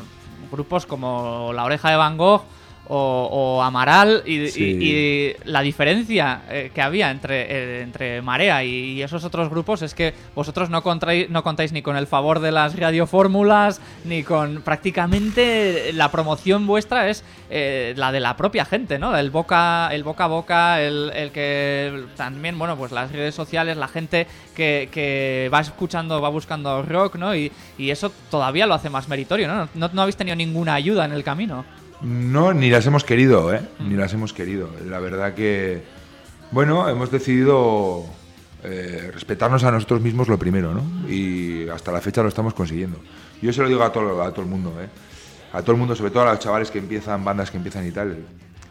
grupos como La Oreja de Van Gogh o, o Amaral y, y- Sí. y la diferencia eh, que había entre, eh, entre Marea y, esos otros grupos es que vosotros no, contrai- no contáis ni con el favor de las radiofórmulas ni con prácticamente la promoción vuestra es eh, la de la propia gente, ¿no? El boca, el boca a boca, el, el que también, bueno, pues las redes sociales, la gente que, que va escuchando, va buscando rock, ¿no? Y, y eso todavía lo hace más meritorio, ¿no? ¿no? no habéis tenido ninguna ayuda en el camino. No, ni las hemos querido, ¿eh? Ni las hemos querido. La verdad que, bueno, hemos decidido eh, respetarnos a nosotros mismos lo primero, ¿no? Y hasta la fecha lo estamos consiguiendo. Yo se lo digo a todo, a todo el mundo, ¿eh? A todo el mundo, sobre todo a los chavales que empiezan, bandas que empiezan y tal,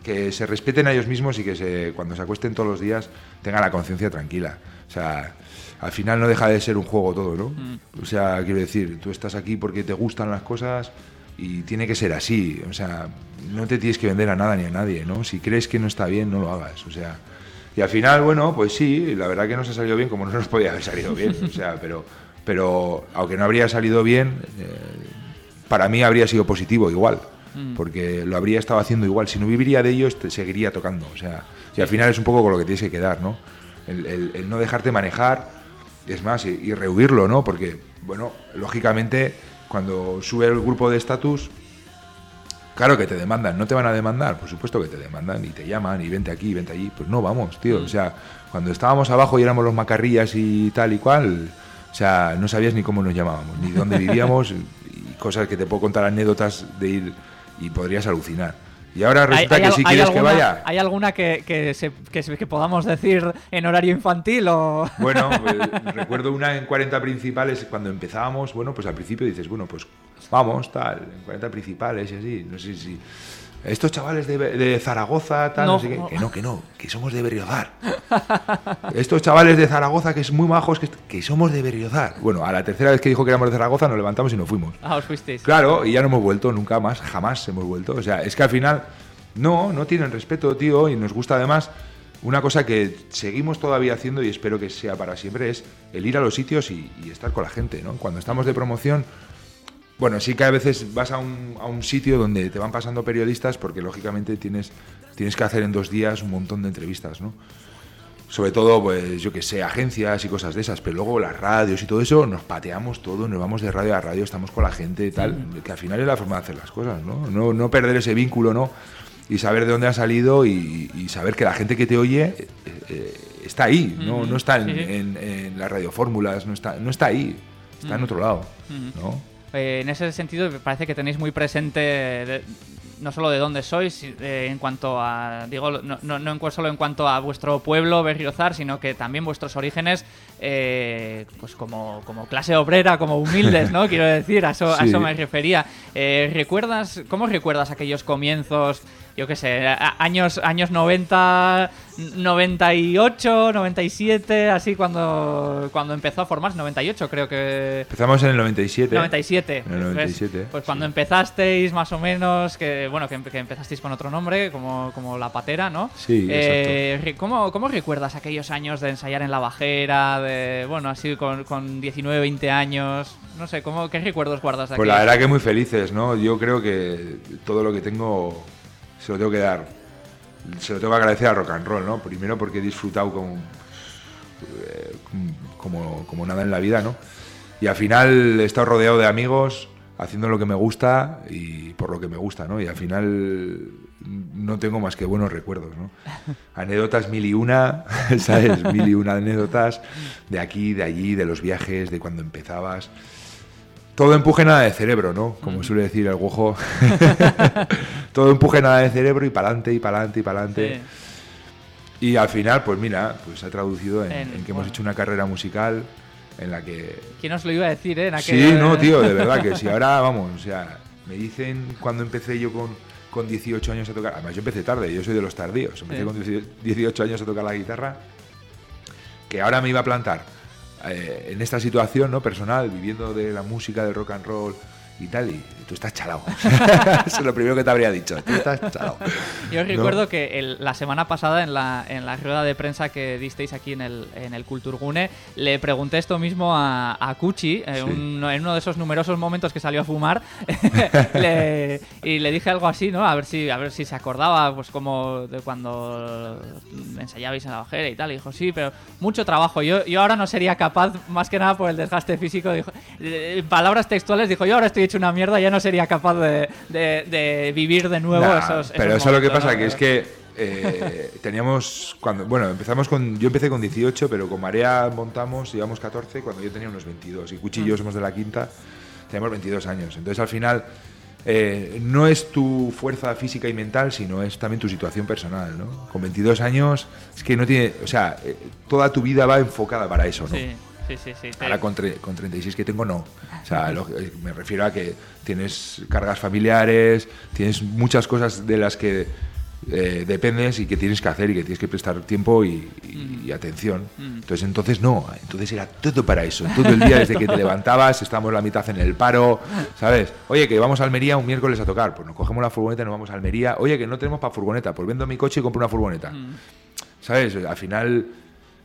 que se respeten a ellos mismos y que se, cuando se acuesten todos los días tengan la conciencia tranquila. O sea, al final no deja de ser un juego todo, ¿no? O sea, quiero decir, tú estás aquí porque te gustan las cosas y tiene que ser así. O sea, no te tienes que vender a nada ni a nadie, ¿no? Si crees que no está bien, no lo hagas. O sea, y al final, bueno, pues sí, la verdad que nos ha salido bien como no nos podía haber salido bien. O sea, pero, pero aunque no habría salido bien, eh, para mí habría sido positivo igual. Porque lo habría estado haciendo igual. Si no viviría de ello, seguiría tocando. O sea, y al final es un poco con lo que tienes que quedar, ¿no? El, el- el no dejarte manejar, es más, y, y rehuirlo, ¿no? Porque, bueno, lógicamente, cuando sube el grupo de estatus, Claro que te demandan, no te van a demandar, por supuesto que te demandan y te llaman y vente aquí, vente allí. Pues no, vamos, tío. O sea, cuando estábamos abajo y éramos los macarrillas y tal y cual, o sea, no sabías ni cómo nos llamábamos, ni dónde vivíamos y cosas que te puedo contar anécdotas de ir y podrías alucinar. Y ahora resulta ¿Hay- que si quieres que vaya, ¿Hay alguna que, que, se- que se- que podamos decir en horario infantil o...? Bueno, pues, recuerdo una en 40 principales cuando empezábamos, bueno, pues al principio dices, bueno, pues vamos, tal, en 40 principales y así, no sé si... Estos chavales de, de Zaragoza, tal, no, No, sé qué, no. que no, que no, que somos de Berriozar. Estos chavales de Zaragoza, que es muy majos, que, que somos de Berriozar. Bueno, a la tercera vez que dijo que éramos de Zaragoza, nos levantamos y nos fuimos. Ah, os fuisteis. Claro, y ya no hemos vuelto nunca más, jamás hemos vuelto. O sea, es que al final no, no tienen respeto, tío, y nos gusta además una cosa que seguimos todavía haciendo y espero que sea para siempre es el ir a los sitios y, y estar con la gente, ¿no? Cuando estamos de promoción, bueno, sí que a veces vas a un, a un sitio donde te van pasando periodistas porque lógicamente tienes, tienes que hacer en dos días un montón de entrevistas, ¿no? sobre todo, pues yo que sé, agencias y cosas de esas, pero luego las radios y todo eso, nos pateamos todo, nos vamos de radio a radio, estamos con la gente y tal, que al final es la forma de hacer las cosas, ¿no? No, no perder ese vínculo, ¿no? Y saber de dónde ha salido y, y saber que la gente que te oye eh, eh, está ahí, no, no está en, Sí, sí. en- en las radiofórmulas, no está, no está ahí, está en otro lado, ¿no? Eh, en ese sentido, me parece que tenéis muy presente de- no solo de dónde sois, eh, en cuanto a. Digo, no, no, solo en cuanto a vuestro pueblo, Berriozar, sino que también vuestros orígenes, eh, pues como, como clase obrera, como humildes, ¿no? Quiero decir, a eso, a eso me refería. Eh, ¿Recuerdas, cómo recuerdas aquellos comienzos? Yo qué sé, años, años 90, 98, 97, así cuando, cuando empezó a formarse, 98 creo que... Empezamos en el 97. 97. En el ¿ves? 97. Pues cuando sí. empezasteis más o menos, que bueno, que, que empezasteis con otro nombre, como, como La Patera, ¿no? Sí, Eh, re- ¿cómo, ¿Cómo recuerdas aquellos años de ensayar en la bajera, de, bueno, así con, con 19, 20 años? No sé, ¿cómo, ¿qué recuerdos guardas de Pues la verdad que muy felices, ¿no? Yo creo que todo lo que tengo se lo tengo que dar. Se lo tengo que agradecer al rock and roll, ¿no? Primero porque he disfrutado como, eh, como, como nada en la vida, ¿no? Y al final he estado rodeado de amigos haciendo lo que me gusta y por lo que me gusta, ¿no? Y al final no tengo más que buenos recuerdos, ¿no? Anécdotas mil y una, ¿sabes? Mil y una anécdotas de aquí, de allí, de los viajes, de cuando empezabas. Todo empuje nada de cerebro, ¿no? Como suele decir el guojo. Todo empuje nada de cerebro y para adelante y para adelante y para adelante. Sí. Y al final, pues mira, pues se ha traducido en, En- en que hemos bueno. hecho una carrera musical en la que... ¿Quién os lo iba a decir, eh? En Sí, no, tío, de verdad que sí. Ahora, vamos, o sea, me dicen cuando empecé yo con, con 18 años a tocar... Además, yo empecé tarde, yo soy de los tardíos. Empecé Sí. con 18 18 años a tocar la guitarra. Que ahora me iba a plantar eh, en esta situación ¿no? personal, viviendo de la música, del rock and roll y tal, y tú estás chalado. Eso es lo primero que te habría dicho, tú estás chalado. Yo recuerdo que el- la semana pasada en la, en la rueda de prensa que disteis aquí en el, en el Culturgune, le pregunté esto mismo a, a Cuchi eh, Sí. un- en uno de esos numerosos momentos que salió a fumar Le- y le dije algo así, ¿no? A ver si, a ver si se acordaba, pues como de cuando ensayabais en la bajera y tal. Y dijo, sí, pero mucho trabajo. Yo, yo ahora no sería capaz, más que nada por el desgaste físico. Dijo, eh, palabras textuales, dijo, yo ahora estoy hecho una mierda, ya no sería capaz de, de- de vivir de nuevo Nah, esos, pero esos eso lo que momentos, pasa ¿no? que es que eh, teníamos cuando bueno empezamos con yo empecé con 18 pero con Marea montamos llevamos 14 cuando yo tenía unos 22 y Cuchi y yo somos de la quinta tenemos 22 años entonces al final eh, no es tu fuerza física y mental sino es también tu situación personal ¿no? con 22 años es que no tiene o sea eh, toda tu vida va enfocada para eso ¿no? Sí, sí, sí. sí. Te- Ahora con, con 36 que tengo, no. O sea, lo- eh, me refiero a que tienes cargas familiares, tienes muchas cosas de las que eh, dependes y que tienes que hacer y que tienes que prestar tiempo y, y- y atención. Entonces, entonces no. Entonces era todo para eso. Todo el día desde que te levantabas, estábamos la mitad en el paro, ¿sabes? Oye, que vamos a Almería un miércoles a tocar. Pues nos cogemos la furgoneta y nos vamos a Almería. Oye, que no tenemos para furgoneta. Pues vendo mi coche y compro una furgoneta. ¿Sabes? Al final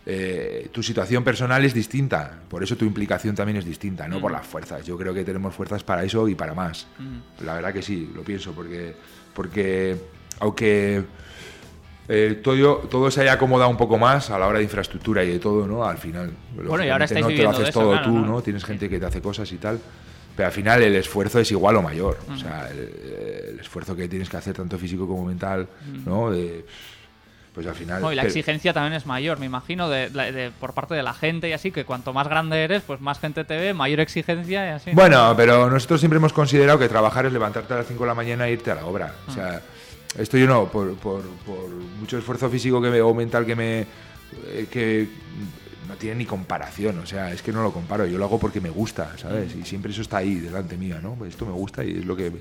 eh, tu situación personal es distinta, por eso tu implicación también es distinta, no por las fuerzas. Yo creo que tenemos fuerzas para eso y para más. La verdad que sí, lo pienso, porque, porque aunque eh, todo, todo se haya acomodado un poco más a la hora de infraestructura y de todo, ¿no? Al final, Bueno, y ahora no te lo haces eso, todo claro, tú, ¿no? ¿no? Tienes gente que te hace cosas y tal. Pero al final el esfuerzo es igual o mayor. O sea, el, el esfuerzo que tienes que hacer tanto físico como mental, ¿no? De, pues al final... No, y la pero- exigencia también es mayor, me imagino, de, de- de- por parte de la gente y así, que cuanto más grande eres, pues más gente te ve, mayor exigencia y así. Bueno, pero nosotros siempre hemos considerado que trabajar es levantarte a las 5 de la mañana e irte a la obra. O sea, esto yo no, por, por- por mucho esfuerzo físico que me, o mental que me. eh, que no tiene ni comparación. O sea, es que no lo comparo. Yo lo hago porque me gusta, ¿sabes? Y siempre eso está ahí, delante mía, ¿no? Pues esto me gusta y es lo que.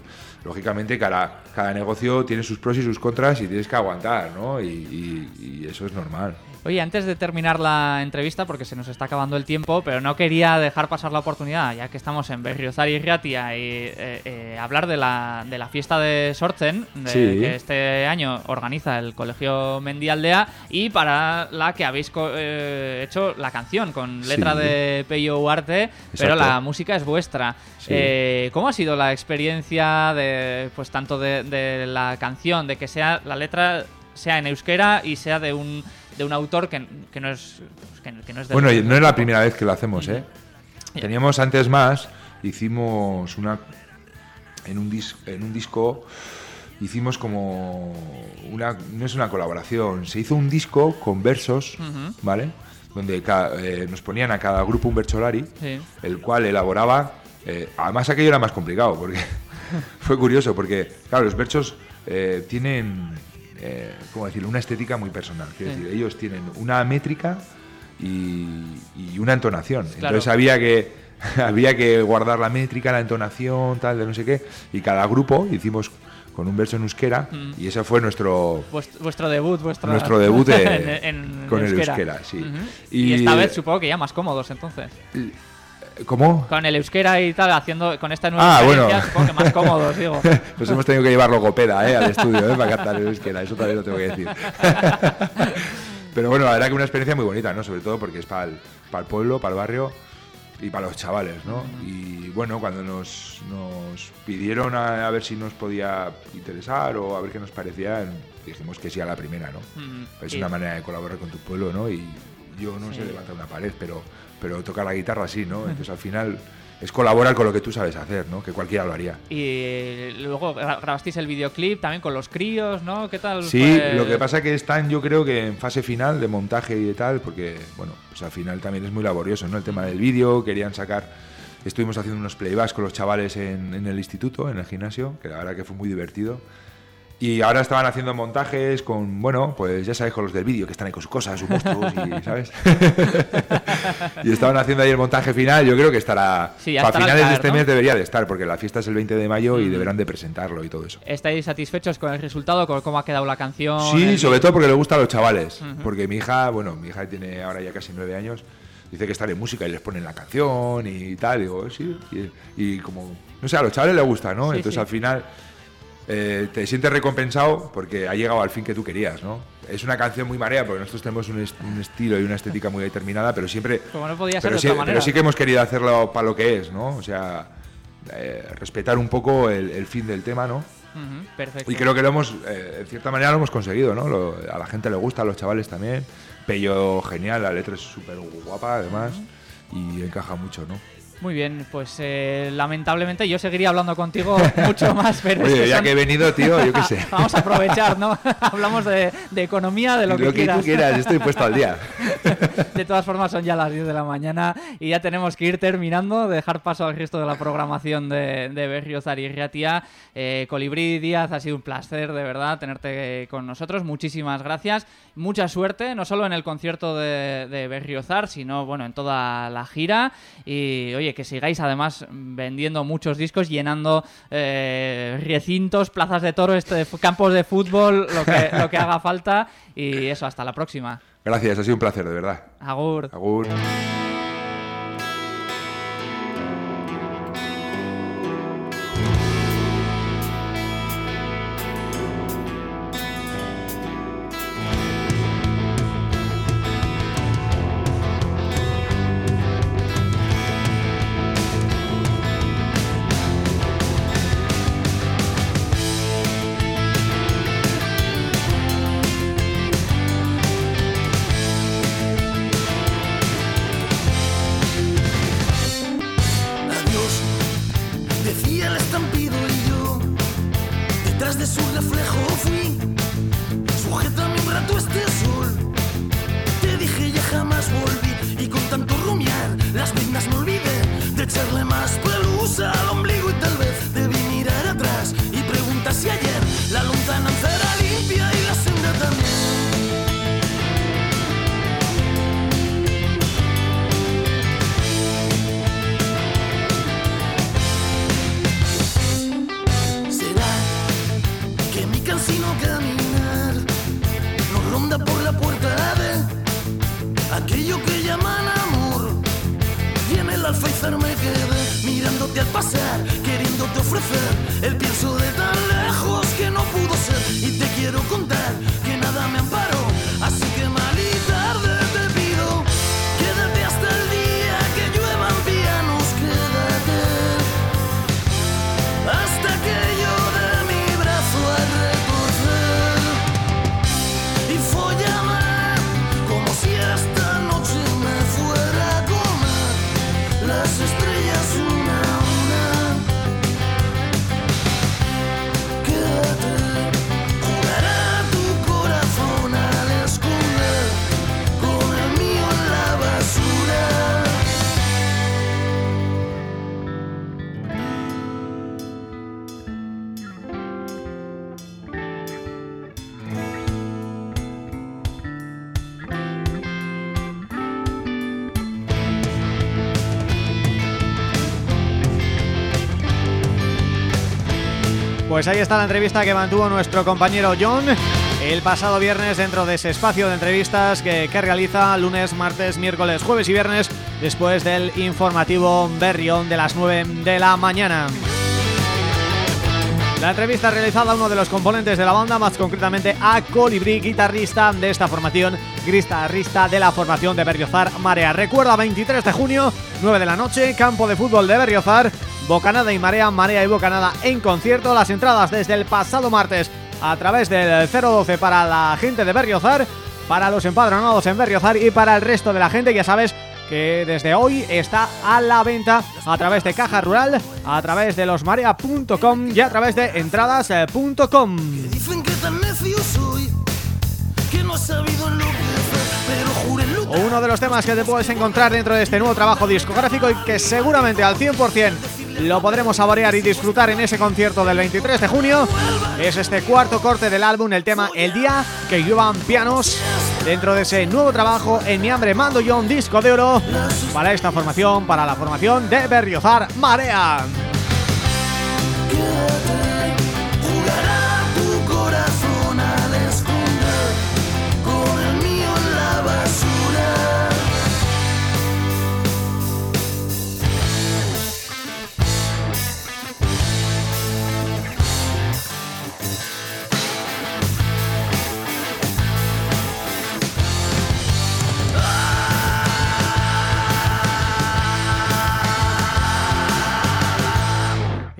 Lógicamente, cada, cada negocio tiene sus pros y sus contras y tienes que aguantar, ¿no? Y, y- y eso es normal. Oye, antes de terminar la entrevista, porque se nos está acabando el tiempo, pero no quería dejar pasar la oportunidad, ya que estamos en Berriozar y Riatia, y eh, eh, hablar de la, de la fiesta de Sortzen, de- Sí. que este año organiza el Colegio Mendialdea, y para la que habéis co- eh, hecho la canción, con letra Sí. de Peyo Uarte, pero Exacto. la música es vuestra. Sí. Eh, ¿Cómo ha sido la experiencia de, pues tanto de, de la canción, de que sea la letra sea en euskera y sea de un de un autor que, que no es que, que no es del- Bueno, no es la primera vez que lo hacemos, ¿eh? Teníamos antes más, hicimos una. En un, dis- en un disco hicimos como una. No es una colaboración, se hizo un disco con versos. ¿vale? Donde eh, nos ponían a cada grupo un versolari, Sí. el cual elaboraba. eh, además, aquello era más complicado, porque fue curioso, porque, claro, los versos eh, tienen. Eh, ¿Cómo decirlo? Una estética muy personal. Quiero Sí. decir, ellos tienen una métrica y, y una entonación. Claro. Entonces había que había que guardar la métrica, la entonación, tal, de no sé qué. Y cada grupo hicimos con un verso en euskera Mm. y ese fue nuestro vuestro debut, vuestro Nuestro debut de- en, en con el euskera. euskera, sí. Y- Y, esta vez supongo que ya más cómodos entonces. ¿Cómo? Con el euskera y tal, haciendo con esta nueva Ah, bueno. supongo que más cómodos, digo. Nos hemos tenido que llevar logopeda ¿eh? al estudio ¿eh? para cantar en euskera, eso también lo tengo que decir. Pero bueno, la verdad que una experiencia muy bonita, ¿no? Sobre todo porque es para el, para el pueblo, para el barrio y para los chavales, ¿no? Y bueno, cuando nos, nos pidieron a, a ver si nos podía interesar o a ver qué nos parecía, dijimos que sí a la primera, ¿no? Ujú. Es una manera de colaborar con tu pueblo, ¿no? Y yo no sé Sí. levantar una pared, pero, pero tocar la guitarra sí, ¿no? Entonces al final es colaborar con lo que tú sabes hacer, ¿no? Que cualquiera lo haría. Y luego gra- grabasteis el videoclip también con los críos, ¿no? ¿Qué tal? Sí, fue? lo que pasa que están yo creo que en fase final de montaje y de tal, porque bueno, pues al final también es muy laborioso, ¿no? El tema del vídeo, querían sacar, estuvimos haciendo unos playbacks con los chavales en, en el instituto, en el gimnasio, que la verdad que fue muy divertido. Y ahora estaban haciendo montajes con, bueno, pues ya sabes, con los del vídeo, que están ahí con sus cosas, sus monstruos, y, ¿sabes? y estaban haciendo ahí el montaje final, yo creo que estará... Sí, para finales de caer, este ¿no? mes debería de estar, porque la fiesta es el 20 de mayo y Mm. deberán de presentarlo y todo eso. ¿Estáis satisfechos con el resultado, con cómo ha quedado la canción? Sí, el sobre todo porque le gusta a los chavales. Ujú. Porque mi hija, bueno, mi hija tiene ahora ya casi nueve años, dice que está de música y les ponen la canción y tal. Digo, sí. Y, y como, no sé, a los chavales les gusta, ¿no? Sí, Entonces sí. al final eh, te sientes recompensado porque ha llegado al fin que tú querías, ¿no? Es una canción muy marea porque nosotros tenemos un, est- un estilo y una estética muy determinada, pero siempre. Como no podía ser Pero de sí, otra manera. pero sí que hemos querido hacerlo para lo que es, ¿no? O sea, eh, respetar un poco el, el fin del tema, ¿no? Perfecto. Y creo que lo hemos, eh, en cierta manera lo hemos conseguido, ¿no? Lo- a la gente le gusta, a los chavales también. Pello genial, la letra es súper guapa además y encaja mucho, ¿no? Muy bien, pues eh, lamentablemente yo seguiría hablando contigo mucho más, pero es Oye, que ya son- que he venido, tío, yo qué sé. Vamos a aprovechar, ¿no? Hablamos de, de economía, de lo, Lo que quieras. tú quieras, estoy puesto al día. De todas formas, son ya las 10 de la mañana y ya tenemos que ir terminando, dejar paso al resto de la programación de, de Berriozar y Riatia. Eh, Colibrí Díaz, ha sido un placer, de verdad, tenerte con nosotros. Muchísimas gracias. Mucha suerte, no solo en el concierto de, de Berriozar, sino, bueno, en toda la gira. Y, oye, que sigáis además vendiendo muchos discos, llenando eh, recintos, plazas de toro, este, campos de fútbol, lo que, lo que haga falta. Y eso, hasta la próxima. Gracias, ha sido un placer, de verdad. Agur. Agur. Pues ahí está la entrevista que mantuvo nuestro compañero John el pasado viernes dentro de ese espacio de entrevistas que, que realiza lunes, martes, miércoles, jueves y viernes después del informativo Berrión de las 9 de la mañana. La entrevista realizada a uno de los componentes de la banda, más concretamente a Colibrí, guitarrista de esta formación, guitarrista de la formación de Berriozar Marea. Recuerda, 23 de junio, 9 de la noche, campo de fútbol de Berriozar, Bocanada y Marea, Marea y Bocanada en concierto. Las entradas desde el pasado martes a través del 012 para la gente de Berriozar, para los empadronados en Berriozar y para el resto de la gente, ya sabes que desde hoy está a la venta a través de Caja Rural, a través de losmarea.com y a través de entradas.com. Uno de los temas que te puedes encontrar dentro de este nuevo trabajo discográfico y que seguramente al 100% lo podremos saborear y disfrutar en ese concierto del 23 de junio es este cuarto corte del álbum, el tema El Día que llevan pianos dentro de ese nuevo trabajo en Mi Hambre Mando yo un disco de oro para esta formación, para la formación de Berriozar Marea.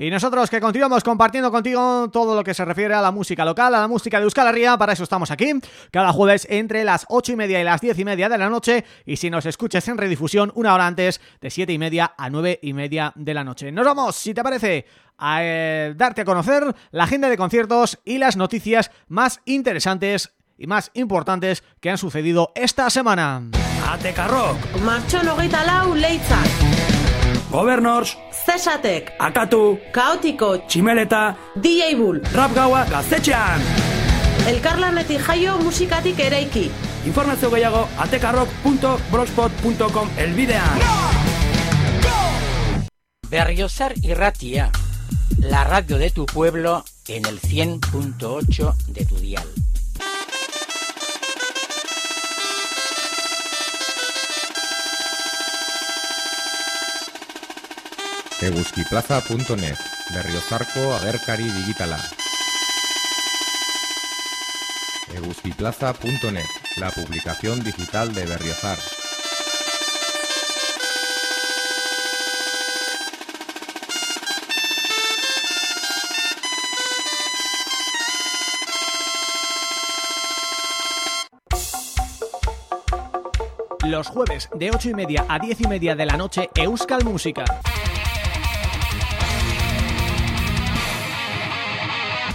Y nosotros que continuamos compartiendo contigo todo lo que se refiere a la música local, a la música de Euskal Herria, para eso estamos aquí, cada jueves entre las 8 y media y las 10 y media de la noche, y si nos escuches en redifusión una hora antes, de 7 y media a 9 y media de la noche. Nos vamos, si te parece, a eh, darte a conocer la agenda de conciertos y las noticias más interesantes y más importantes que han sucedido esta semana. Ateka Rock, Martxon hogeita lau leitzak. Governors, Zesatek. Akatu, Kaotiko. Tximeleta, DJ Bull. Rap Gaua gaztetxean. Elkarlanetik jaio musikatik eraiki. Informazio gehiago atekarrock.blogspot.com elbidean. Berriozar y Ratia, la radio de tu pueblo en el 100.8 de tu dial. eguzkiplaza.net Berriozarko agerkari digitala. Eguzkiplaza.net La publicación digital de Berriozar. Los jueves de 8 y media a 10 y media de la noche, Euskal Música.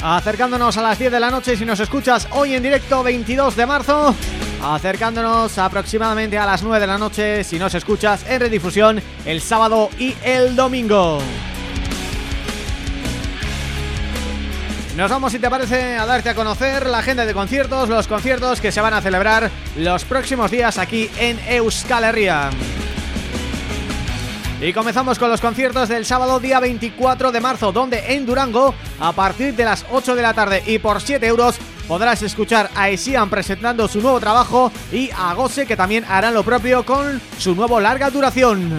Acercándonos a las 10 de la noche, si nos escuchas hoy en directo 22 de marzo Acercándonos aproximadamente a las 9 de la noche, si nos escuchas en redifusión el sábado y el domingo Nos vamos, si te parece, a darte a conocer la agenda de conciertos, los conciertos que se van a celebrar los próximos días aquí en Euskal Herria. Y comenzamos con los conciertos del sábado día 24 de marzo, donde en Durango, a partir de las 8 de la tarde y por 7 euros, podrás escuchar a Esian presentando su nuevo trabajo y a Gose, que también harán lo propio con su nuevo larga duración.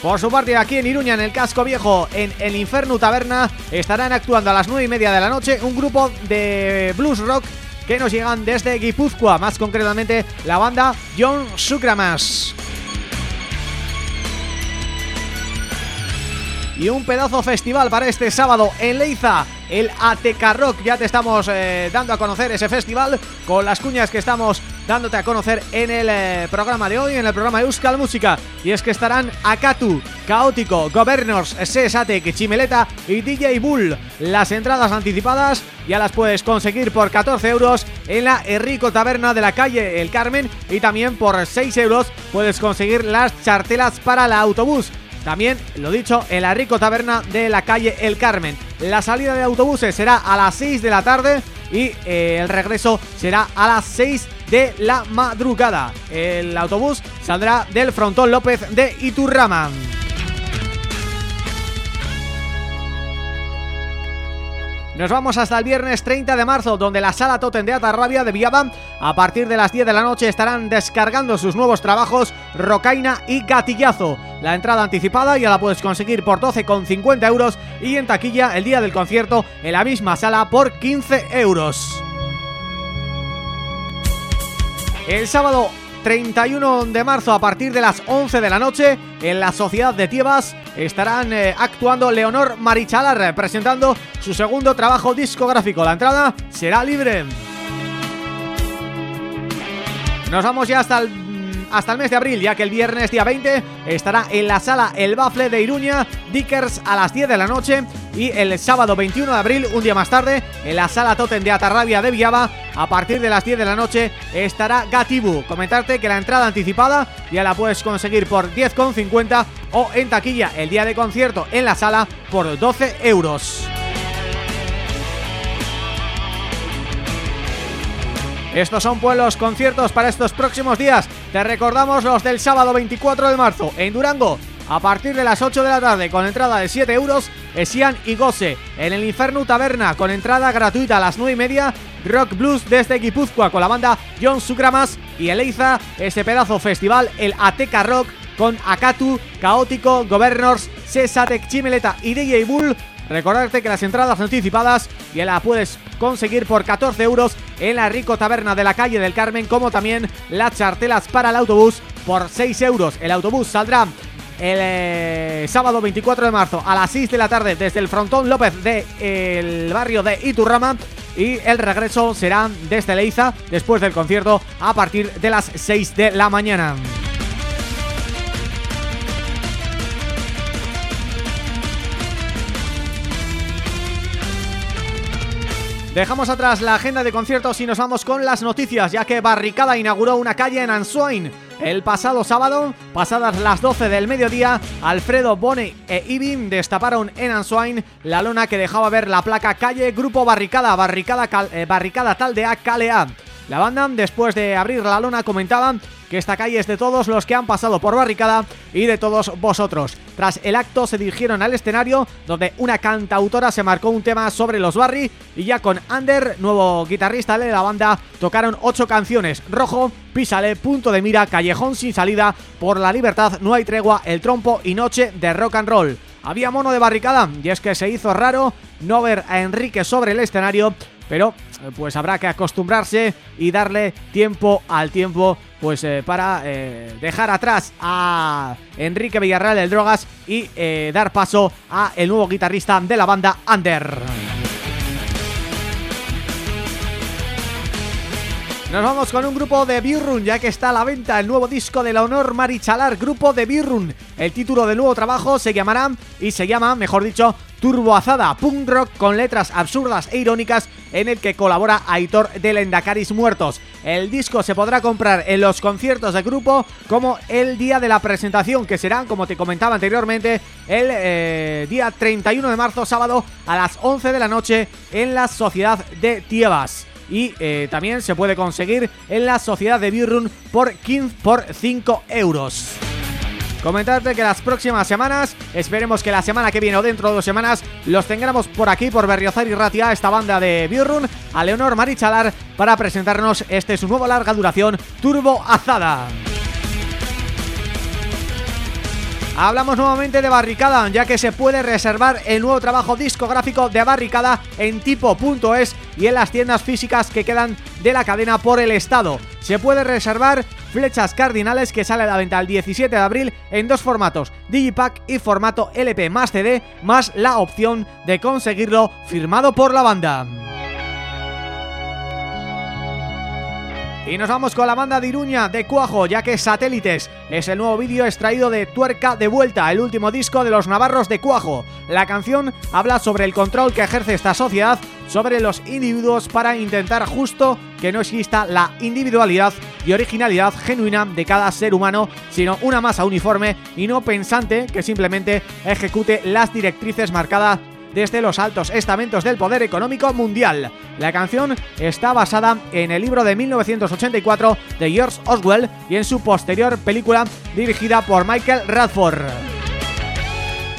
Por su parte, aquí en Iruña, en el Casco Viejo, en el Inferno Taberna, estarán actuando a las 9 y media de la noche un grupo de blues rock que nos llegan desde Guipúzcoa, más concretamente la banda John Sucramas. Y un pedazo festival para este sábado en Leiza, el Ateca Rock. Ya te estamos eh, dando a conocer ese festival con las cuñas que estamos dándote a conocer en el eh, programa de hoy, en el programa Euskal Música. Y es que estarán Akatu, Caótico, Governors, Sesate, Chimeleta y DJ Bull. Las entradas anticipadas ya las puedes conseguir por 14 euros en la Enrico Taberna de la calle El Carmen y también por 6 euros puedes conseguir las chartelas para el autobús. También, lo dicho, en la Rico Taberna de la calle El Carmen. La salida de autobuses será a las 6 de la tarde y eh, el regreso será a las 6 de la madrugada. El autobús saldrá del Frontón López de Iturrama. Nos vamos hasta el viernes 30 de marzo, donde la Sala Totem de Atarrabia de Viaba, a partir de las 10 de la noche, estarán descargando sus nuevos trabajos Rocaina y Gatillazo. La entrada anticipada ya la puedes conseguir por 12,50 euros y en taquilla el día del concierto en la misma sala por 15 euros. El sábado 31 de marzo a partir de las 11 de la noche en la Sociedad de Tiebas estarán eh, actuando Leonor Marichalar presentando su segundo trabajo discográfico. La entrada será libre. Nos vamos ya hasta el hasta el mes de abril, ya que el viernes día 20 estará en la sala El Bafle de Iruña, Dickers a las 10 de la noche y el sábado 21 de abril, un día más tarde, en la sala Totem de Atarrabia de Viaba, a partir de las 10 de la noche estará Gatibu. Comentarte que la entrada anticipada ya la puedes conseguir por 10,50 o en taquilla el día de concierto en la sala por 12 euros. Estos son pues los conciertos para estos próximos días. Te recordamos los del sábado 24 de marzo en Durango. A partir de las 8 de la tarde con entrada de 7 euros, Esian y Gose. En el Inferno Taberna con entrada gratuita a las 9 y media, Rock Blues desde Guipúzcoa con la banda John Sucramas y Eleiza, ese pedazo festival, el Ateca Rock con Akatu, Caótico, Governors, Sesatec Chimeleta y DJ Bull Recordarte que las entradas anticipadas ya las puedes conseguir por 14 euros en la Rico Taberna de la calle del Carmen, como también las chartelas para el autobús por 6 euros. El autobús saldrá el eh, sábado 24 de marzo a las 6 de la tarde desde el Frontón López del barrio de Iturrama y el regreso será desde Leiza después del concierto a partir de las 6 de la mañana. Dejamos atrás la agenda de conciertos y nos vamos con las noticias, ya que Barricada inauguró una calle en Ansoin el pasado sábado, pasadas las 12 del mediodía, Alfredo Bone e Ibim destaparon en Ansoin la lona que dejaba ver la placa calle Grupo Barricada, Barricada, eh, Barricada Taldea Calea. La banda, después de abrir la lona, comentaban que esta calle es de todos los que han pasado por Barricada y de todos vosotros. Tras el acto se dirigieron al escenario donde una cantautora se marcó un tema sobre los Barry y ya con Ander, nuevo guitarrista de la banda, tocaron ocho canciones, Rojo, Písale, Punto de Mira, Callejón sin salida, Por la Libertad, No hay tregua, El Trompo y Noche de Rock and Roll. Había mono de barricada y es que se hizo raro no ver a Enrique sobre el escenario pero pues habrá que acostumbrarse y darle tiempo al tiempo pues eh, para eh, dejar atrás a Enrique Villarreal del Drogas y eh, dar paso a el nuevo guitarrista de la banda Under. Nos vamos con un grupo de Birrun, ya que está a la venta el nuevo disco de la Honor Marichalar, grupo de Birrun. El título del nuevo trabajo se llamará, y se llama, mejor dicho, Turboazada, punk rock con letras absurdas e irónicas en el que colabora Aitor de Lendacaris Muertos. El disco se podrá comprar en los conciertos del grupo como el día de la presentación, que será, como te comentaba anteriormente, el eh, día 31 de marzo, sábado, a las 11 de la noche en la Sociedad de Tiebas y eh, también se puede conseguir en la sociedad de Birrun por 15 por 5 euros. Comentarte que las próximas semanas, esperemos que la semana que viene o dentro de dos semanas, los tengamos por aquí, por Berriozar y Ratia, esta banda de Birrun, a Leonor Marichalar, para presentarnos este su nuevo larga duración, Turbo Azada. Hablamos nuevamente de Barricada, ya que se puede reservar el nuevo trabajo discográfico de Barricada en tipo.es y en las tiendas físicas que quedan de la cadena por el estado. Se puede reservar Flechas Cardinales que sale a la venta el 17 de abril en dos formatos, Digipack y formato LP más CD, más la opción de conseguirlo firmado por la banda. Y nos vamos con la banda de Iruña de Cuajo, ya que Satélites es el nuevo vídeo extraído de Tuerca de Vuelta, el último disco de los navarros de Cuajo. La canción habla sobre el control que ejerce esta sociedad sobre los individuos para intentar justo que no exista la individualidad y originalidad genuina de cada ser humano, sino una masa uniforme y no pensante que simplemente ejecute las directrices marcadas desde los altos estamentos del poder económico mundial. La canción está basada en el libro de 1984 de George Oswell y en su posterior película dirigida por Michael Radford.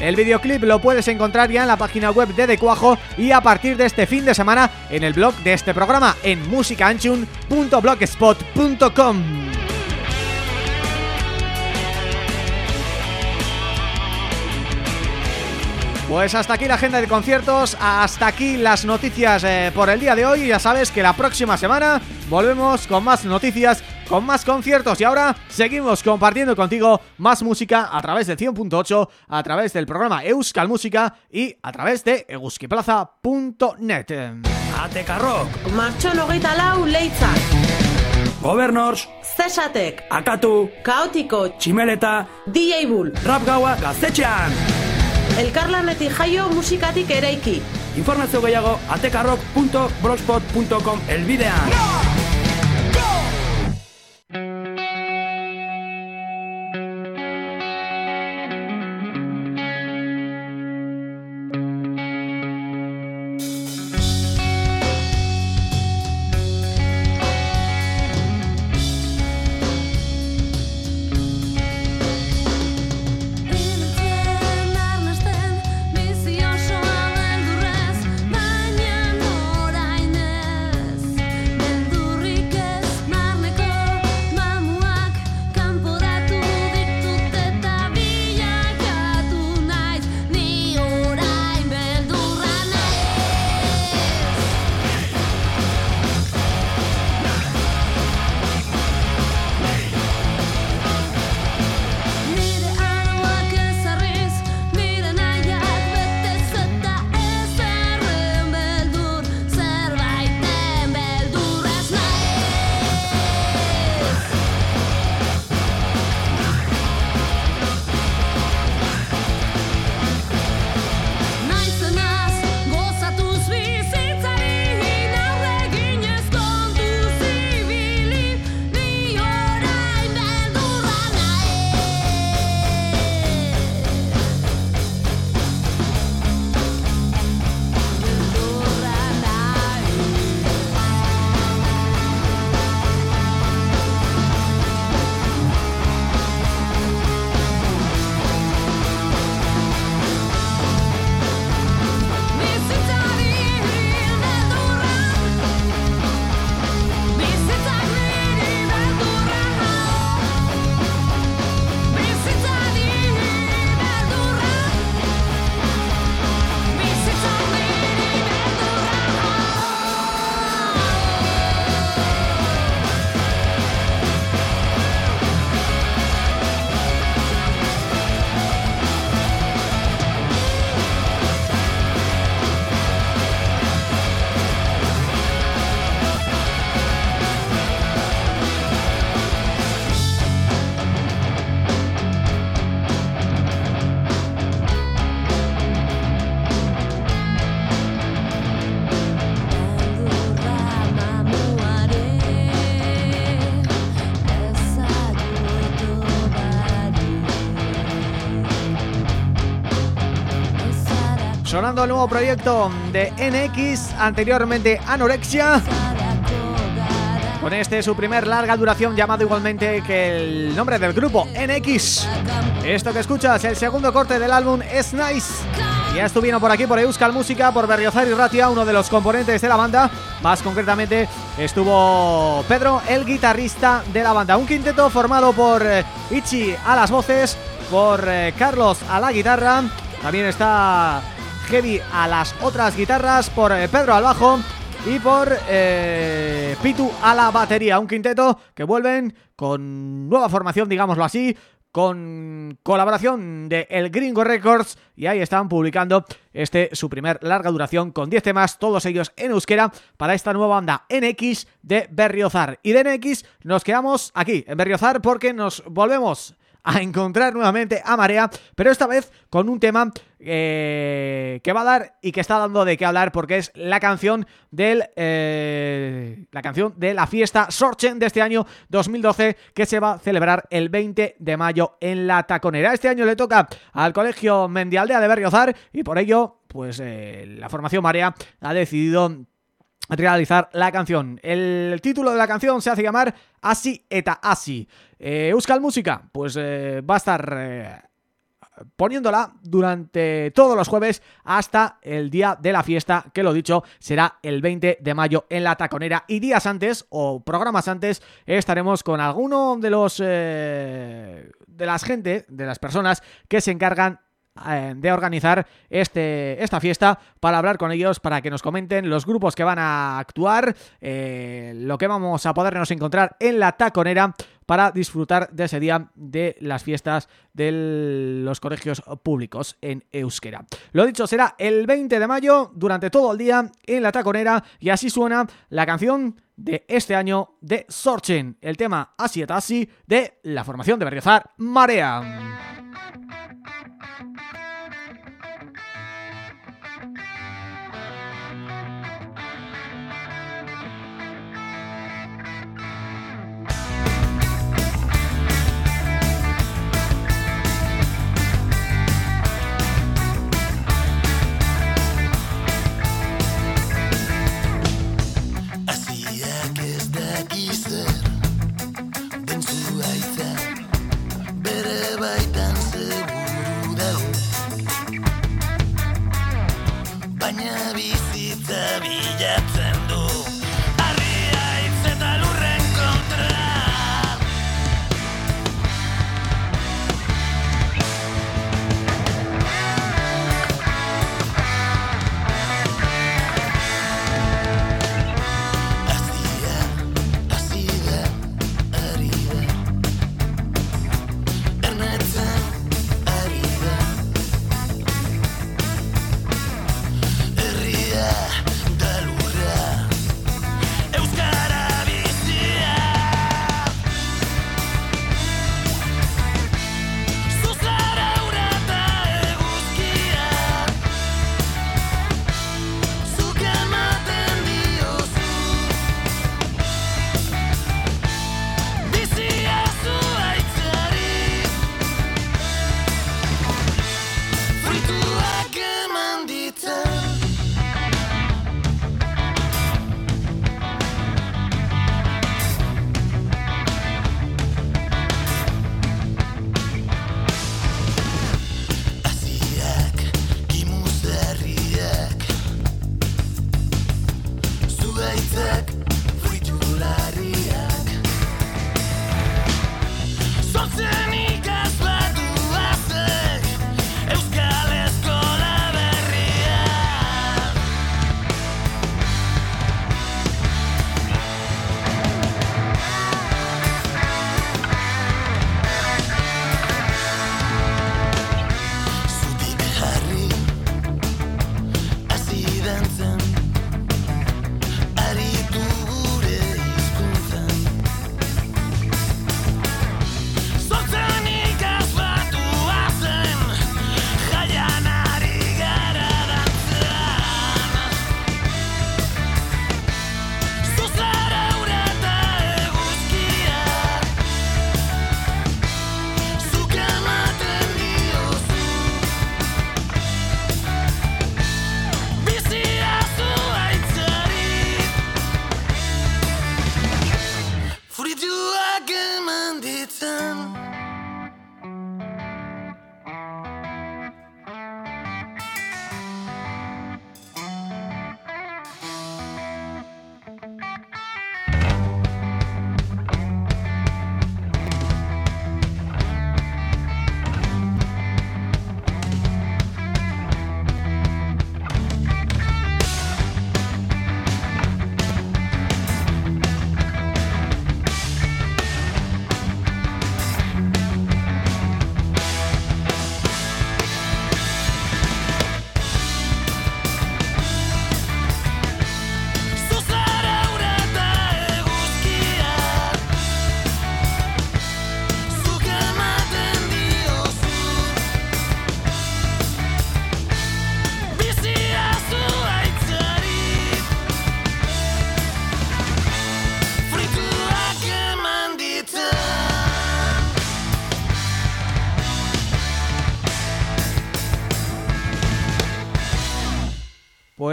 El videoclip lo puedes encontrar ya en la página web de Decuajo y a partir de este fin de semana en el blog de este programa en musicanchun.blogspot.com. Pues hasta aquí la agenda de conciertos, hasta aquí las noticias eh, por el día de hoy. Ya sabes que la próxima semana volvemos con más noticias, con más conciertos. Y ahora seguimos compartiendo contigo más música a través del 100.8 A través del programa Euskal Música y a través de euskiplaza.net Ateca Rock. Martxon hogeita lau leitzak. Governors, Cesatek, Akatu, Kaotiko, Tximeleta, DJ Bull. Rap gaua gaztetxean! Elkarlanetik jaio musikatik eraiki. Informazio gehiago atekarrok.blogspot.com elbidean! Ibiltzen Sonando el nuevo proyecto de NX, anteriormente Anorexia. Con este su primer larga duración llamado igualmente que el nombre del grupo, NX. Esto que escuchas, el segundo corte del álbum es Nice. Ya estuvieron por aquí, por Euskal Música, por Berriozar y Ratia, uno de los componentes de la banda. Más concretamente estuvo Pedro, el guitarrista de la banda. Un quinteto formado por eh, Ichi a las voces, por eh, Carlos a la guitarra. También está Heavy a las otras guitarras, por eh, Pedro al bajo y por eh, Pitu a la batería. Un quinteto que vuelven con nueva formación, digámoslo así, con colaboración de El Gringo Records y ahí están publicando este su primer larga duración con 10 temas, todos ellos en euskera para esta nueva banda NX de Berriozar. Y de NX nos quedamos aquí en Berriozar porque nos volvemos a encontrar nuevamente a Marea, pero esta vez con un tema eh, que va a dar y que está dando de qué hablar porque es la canción del eh, la canción de la fiesta Sorchen de este año 2012 que se va a celebrar el 20 de mayo en la Taconera. Este año le toca al Colegio Mendialdea de Berriozar y por ello pues eh, la formación Marea ha decidido realizar la canción. El título de la canción se hace llamar Asi eta Asi. Eh, Euskal Música, pues eh, va a estar eh, poniéndola durante todos los jueves hasta el día de la fiesta, que lo dicho, será el 20 de mayo en la Taconera. Y días antes, o programas antes, estaremos con alguno de los... de las gente, de las personas que se encargan eh, de organizar este esta fiesta para hablar con ellos, para que nos comenten los grupos que van a actuar, eh, lo que vamos a podernos encontrar en la taconera para disfrutar de ese día de las fiestas de los colegios públicos en euskera. Lo dicho, será el 20 de mayo durante todo el día en la taconera y así suena la canción de este año de Sorchen, el tema Así et Así de la formación de Berriozar Marea.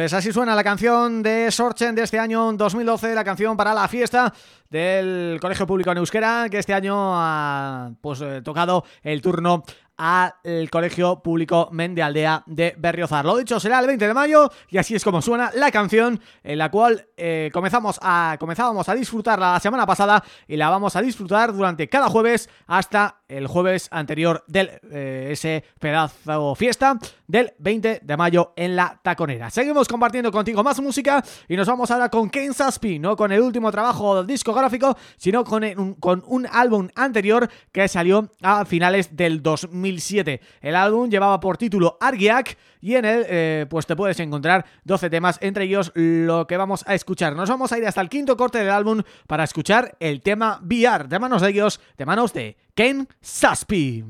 Pues así suena la canción de Sorchen de este año 2012, la canción para la fiesta del Colegio Público en Euskera, que este año ha pues eh, tocado el turno al Colegio Público Mendealdea de Berriozar. Lo dicho, será el 20 de mayo y así es como suena la canción en la cual eh, comenzamos a comenzábamos a disfrutarla la semana pasada y la vamos a disfrutar durante cada jueves hasta el jueves anterior del eh, ese pedazo fiesta del 20 de mayo en la Taconera. Seguimos compartiendo contigo más música y nos vamos ahora con Ken Saspi, no con el último trabajo discográfico, sino con un, con un álbum anterior que salió a finales del 2007. El álbum llevaba por título Argiak y en él eh, pues te puedes encontrar 12 temas, entre ellos lo que vamos a escuchar. Nos vamos a ir hasta el quinto corte del álbum para escuchar el tema VR, de manos de ellos, de manos de Ken Saspi.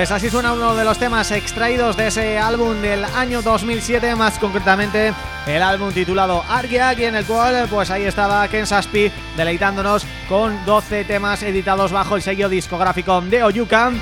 Pues así suena uno de los temas extraídos de ese álbum del año 2007, más concretamente el álbum titulado Argiak, y en el cual pues ahí estaba Ken Saspi deleitándonos con 12 temas editados bajo el sello discográfico de Oyuka,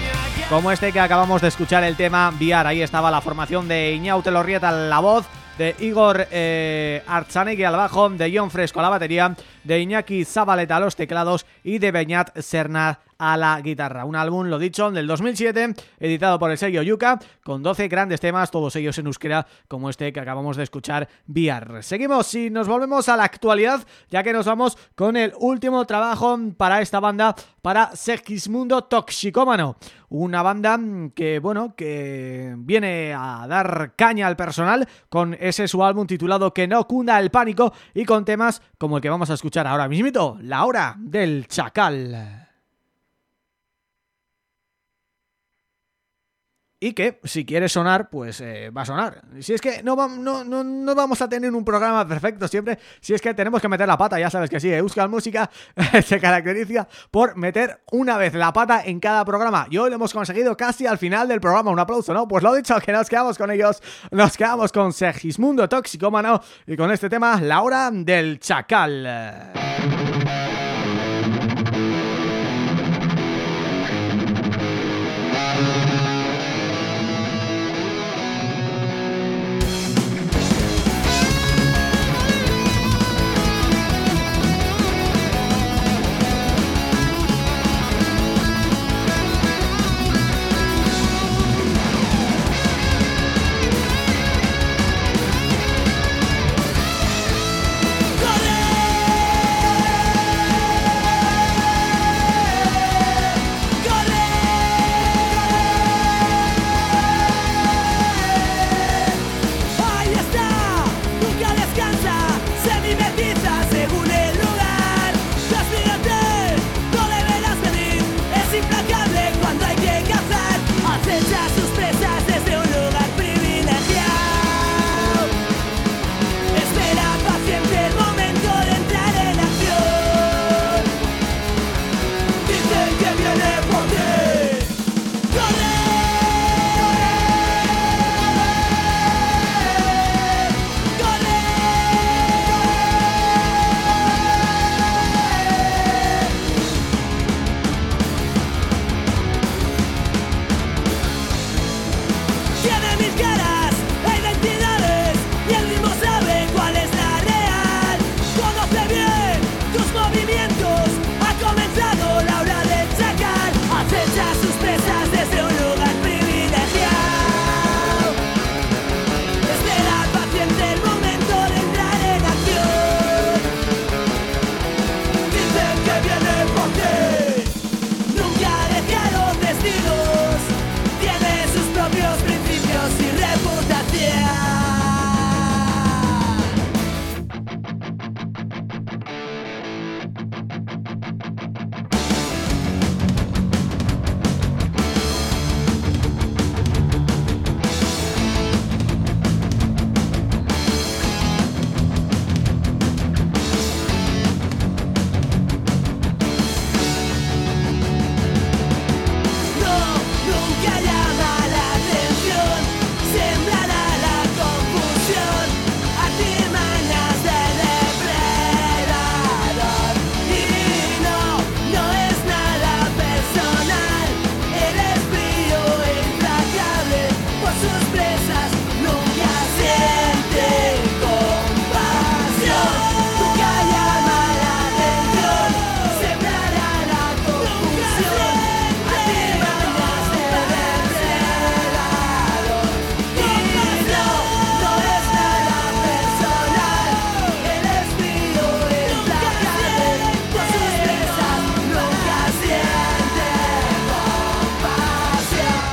como este que acabamos de escuchar el tema VR, ahí estaba la formación de Iñau Telorrieta la voz, de Igor eh, al bajo, de John Fresco a la batería, de Iñaki Zabaleta a los teclados y de Beñat Serna a la guitarra. Un álbum, lo dicho, del 2007, editado por el sello Yuka, con 12 grandes temas, todos ellos en euskera, como este que acabamos de escuchar, VR. Seguimos y nos volvemos a la actualidad, ya que nos vamos con el último trabajo para esta banda, para Segismundo Toxicómano. Una banda que, bueno, que viene a dar caña al personal con ese su álbum titulado Que no cunda el pánico y con temas como el que vamos a escuchar ahora mismito, La Hora del Chacal. Y que si quiere sonar, pues eh, va a sonar. Si es que no, va, no, no, no, vamos a tener un programa perfecto siempre, si es que tenemos que meter la pata, ya sabes que sí, Euskal Música se caracteriza por meter una vez la pata en cada programa. Y hoy lo hemos conseguido casi al final del programa, un aplauso, ¿no? Pues lo dicho, que nos quedamos con ellos, nos quedamos con Segismundo Toxicómano y con este tema, La Hora del Chacal.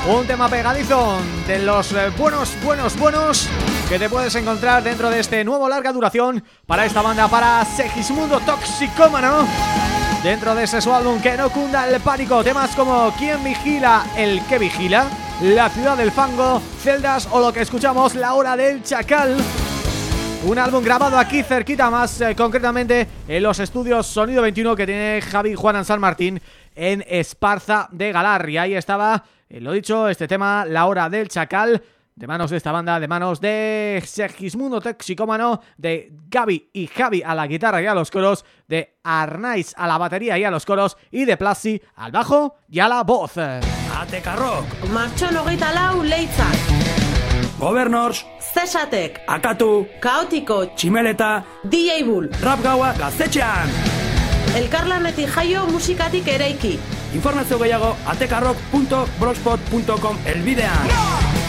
Un tema pegadizo de los eh, buenos, buenos, buenos que te puedes encontrar dentro de este nuevo larga duración para esta banda, para Segismundo Toxicómano. Dentro de ese su álbum que no cunda el pánico, temas como ¿Quién vigila el que vigila? La ciudad del fango, celdas o lo que escuchamos, La hora del chacal. Un álbum grabado aquí cerquita, más eh, concretamente en los estudios Sonido 21 que tiene Javi Juan San Martín en Esparza de Galar. Y ahí estaba, eh, lo dicho, este tema, La Hora del Chacal, de manos de esta banda, de manos de Sergismundo Toxicómano, de Gaby y Javi a la guitarra y a los coros, de Arnaiz a la batería y a los coros, y de Plasi al bajo y a la voz. Ateka Rock, Martxon hogeita lau leitzak. Governors, Zesatek. Akatu, Kaotiko. Tximeleta, DJ Bull. Rap Gaua Gaztetxean. Elkarlanetik jaio musikatik eraiki. Informazio gehiago atekarock.blogspot.com elbidean. Pues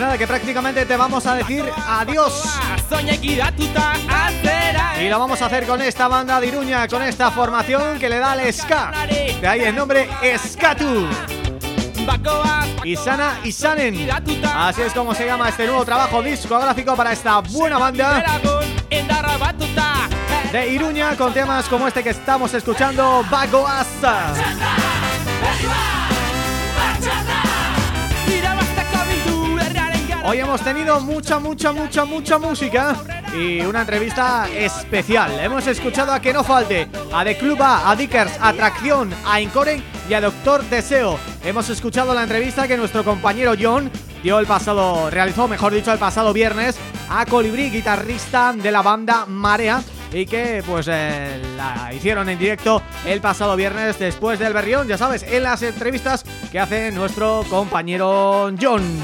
nada, que prácticamente te vamos a decir adiós. Y lo vamos a hacer con esta banda de Iruña, con esta formación que le da al ska. De ahí el nombre Skatu. Isana Isanen. Así es como se llama este nuevo trabajo discográfico para esta buena banda de Iruña con temas como este que estamos escuchando, Bagoasa. Hoy hemos tenido mucha, mucha, mucha, mucha música y una entrevista especial. Hemos escuchado a que no falte a The Club A, a Dickers, a Tracción, a Incoren y a Doctor Deseo. Hemos escuchado la entrevista que nuestro compañero John dio el pasado, realizó, mejor dicho, el pasado viernes a Colibrí, guitarrista de la banda Marea y que pues eh, la hicieron en directo el pasado viernes después del Berrión, ya sabes, en las entrevistas que hace nuestro compañero John.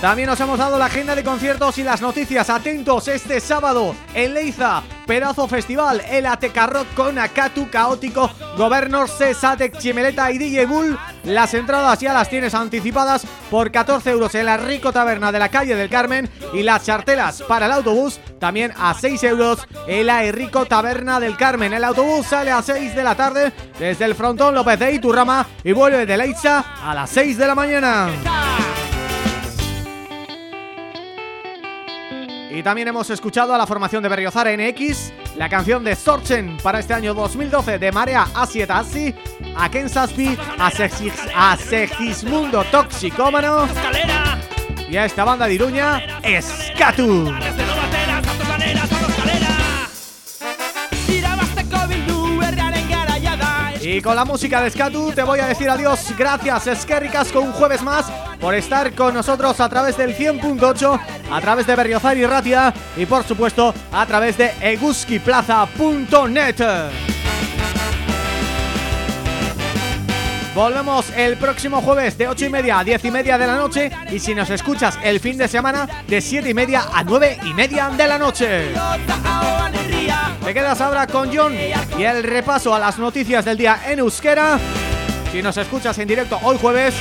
También nos hemos dado la agenda de conciertos y las noticias. Atentos este sábado en Leiza, pedazo festival, el Ateca con Akatu, Caótico, Governor, Cesatec, Chimeleta y DJ Bull. Las entradas ya las tienes anticipadas por 14 euros en la Rico Taberna de la calle del Carmen y las chartelas para el autobús también a 6 euros en la Rico Taberna del Carmen. El autobús sale a 6 de la tarde desde el frontón López de Iturrama y vuelve de Leiza a las 6 de la mañana. Y también hemos escuchado a la formación de Berriozar NX, la canción de Sorchen para este año 2012 de Marea Asieta Asi, a Ken Saspi, a, Segis, a Segismundo Toxicómano y a esta banda de Iruña, Skatu. Y con la música de Skatu te voy a decir adiós. Gracias, Esquerricas, con un jueves más por estar con nosotros a través del 100.8, a través de Berriozar y Ratia y por supuesto a través de eguskiplaza.net. Volvemos el próximo jueves de 8 y media a 10 y media de la noche y si nos escuchas el fin de semana de 7 y media a 9 y media de la noche. Te quedas ahora con John y el repaso a las noticias del día en euskera. Si nos escuchas en directo hoy jueves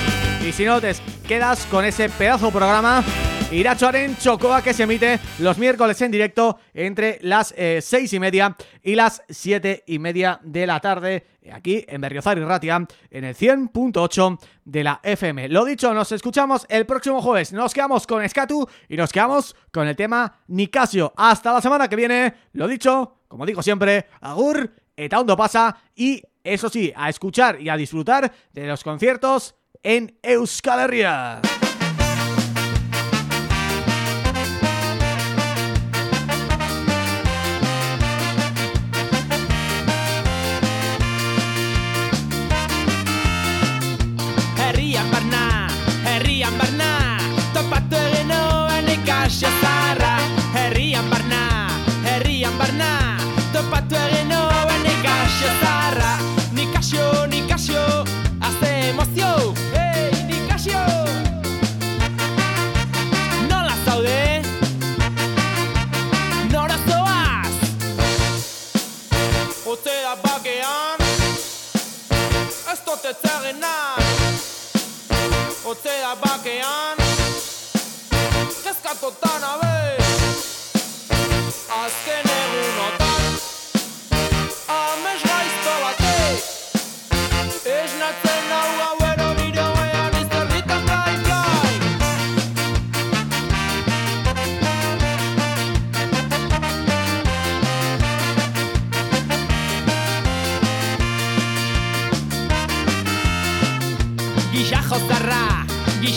y si no te quedas con ese pedazo programa Irachoaren Chocoa que se emite los miércoles en directo entre las eh, seis y media y las siete y media de la tarde aquí en Berriozar y Ratia en el 100.8 de la FM. Lo dicho, nos escuchamos el próximo jueves. Nos quedamos con Skatu y nos quedamos con el tema Nicasio. Hasta la semana que viene. Lo dicho, como digo siempre, agur, eta ondo pasa y eso sí, a escuchar y a disfrutar de los conciertos en Euskal Herria.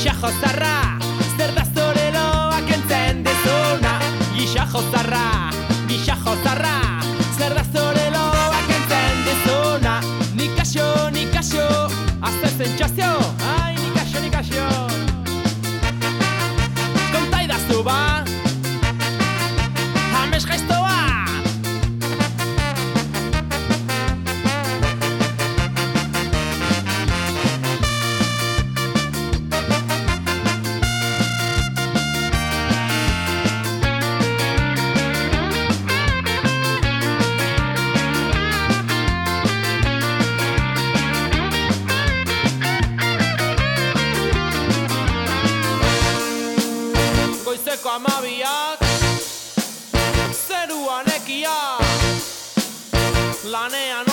Jozarra planean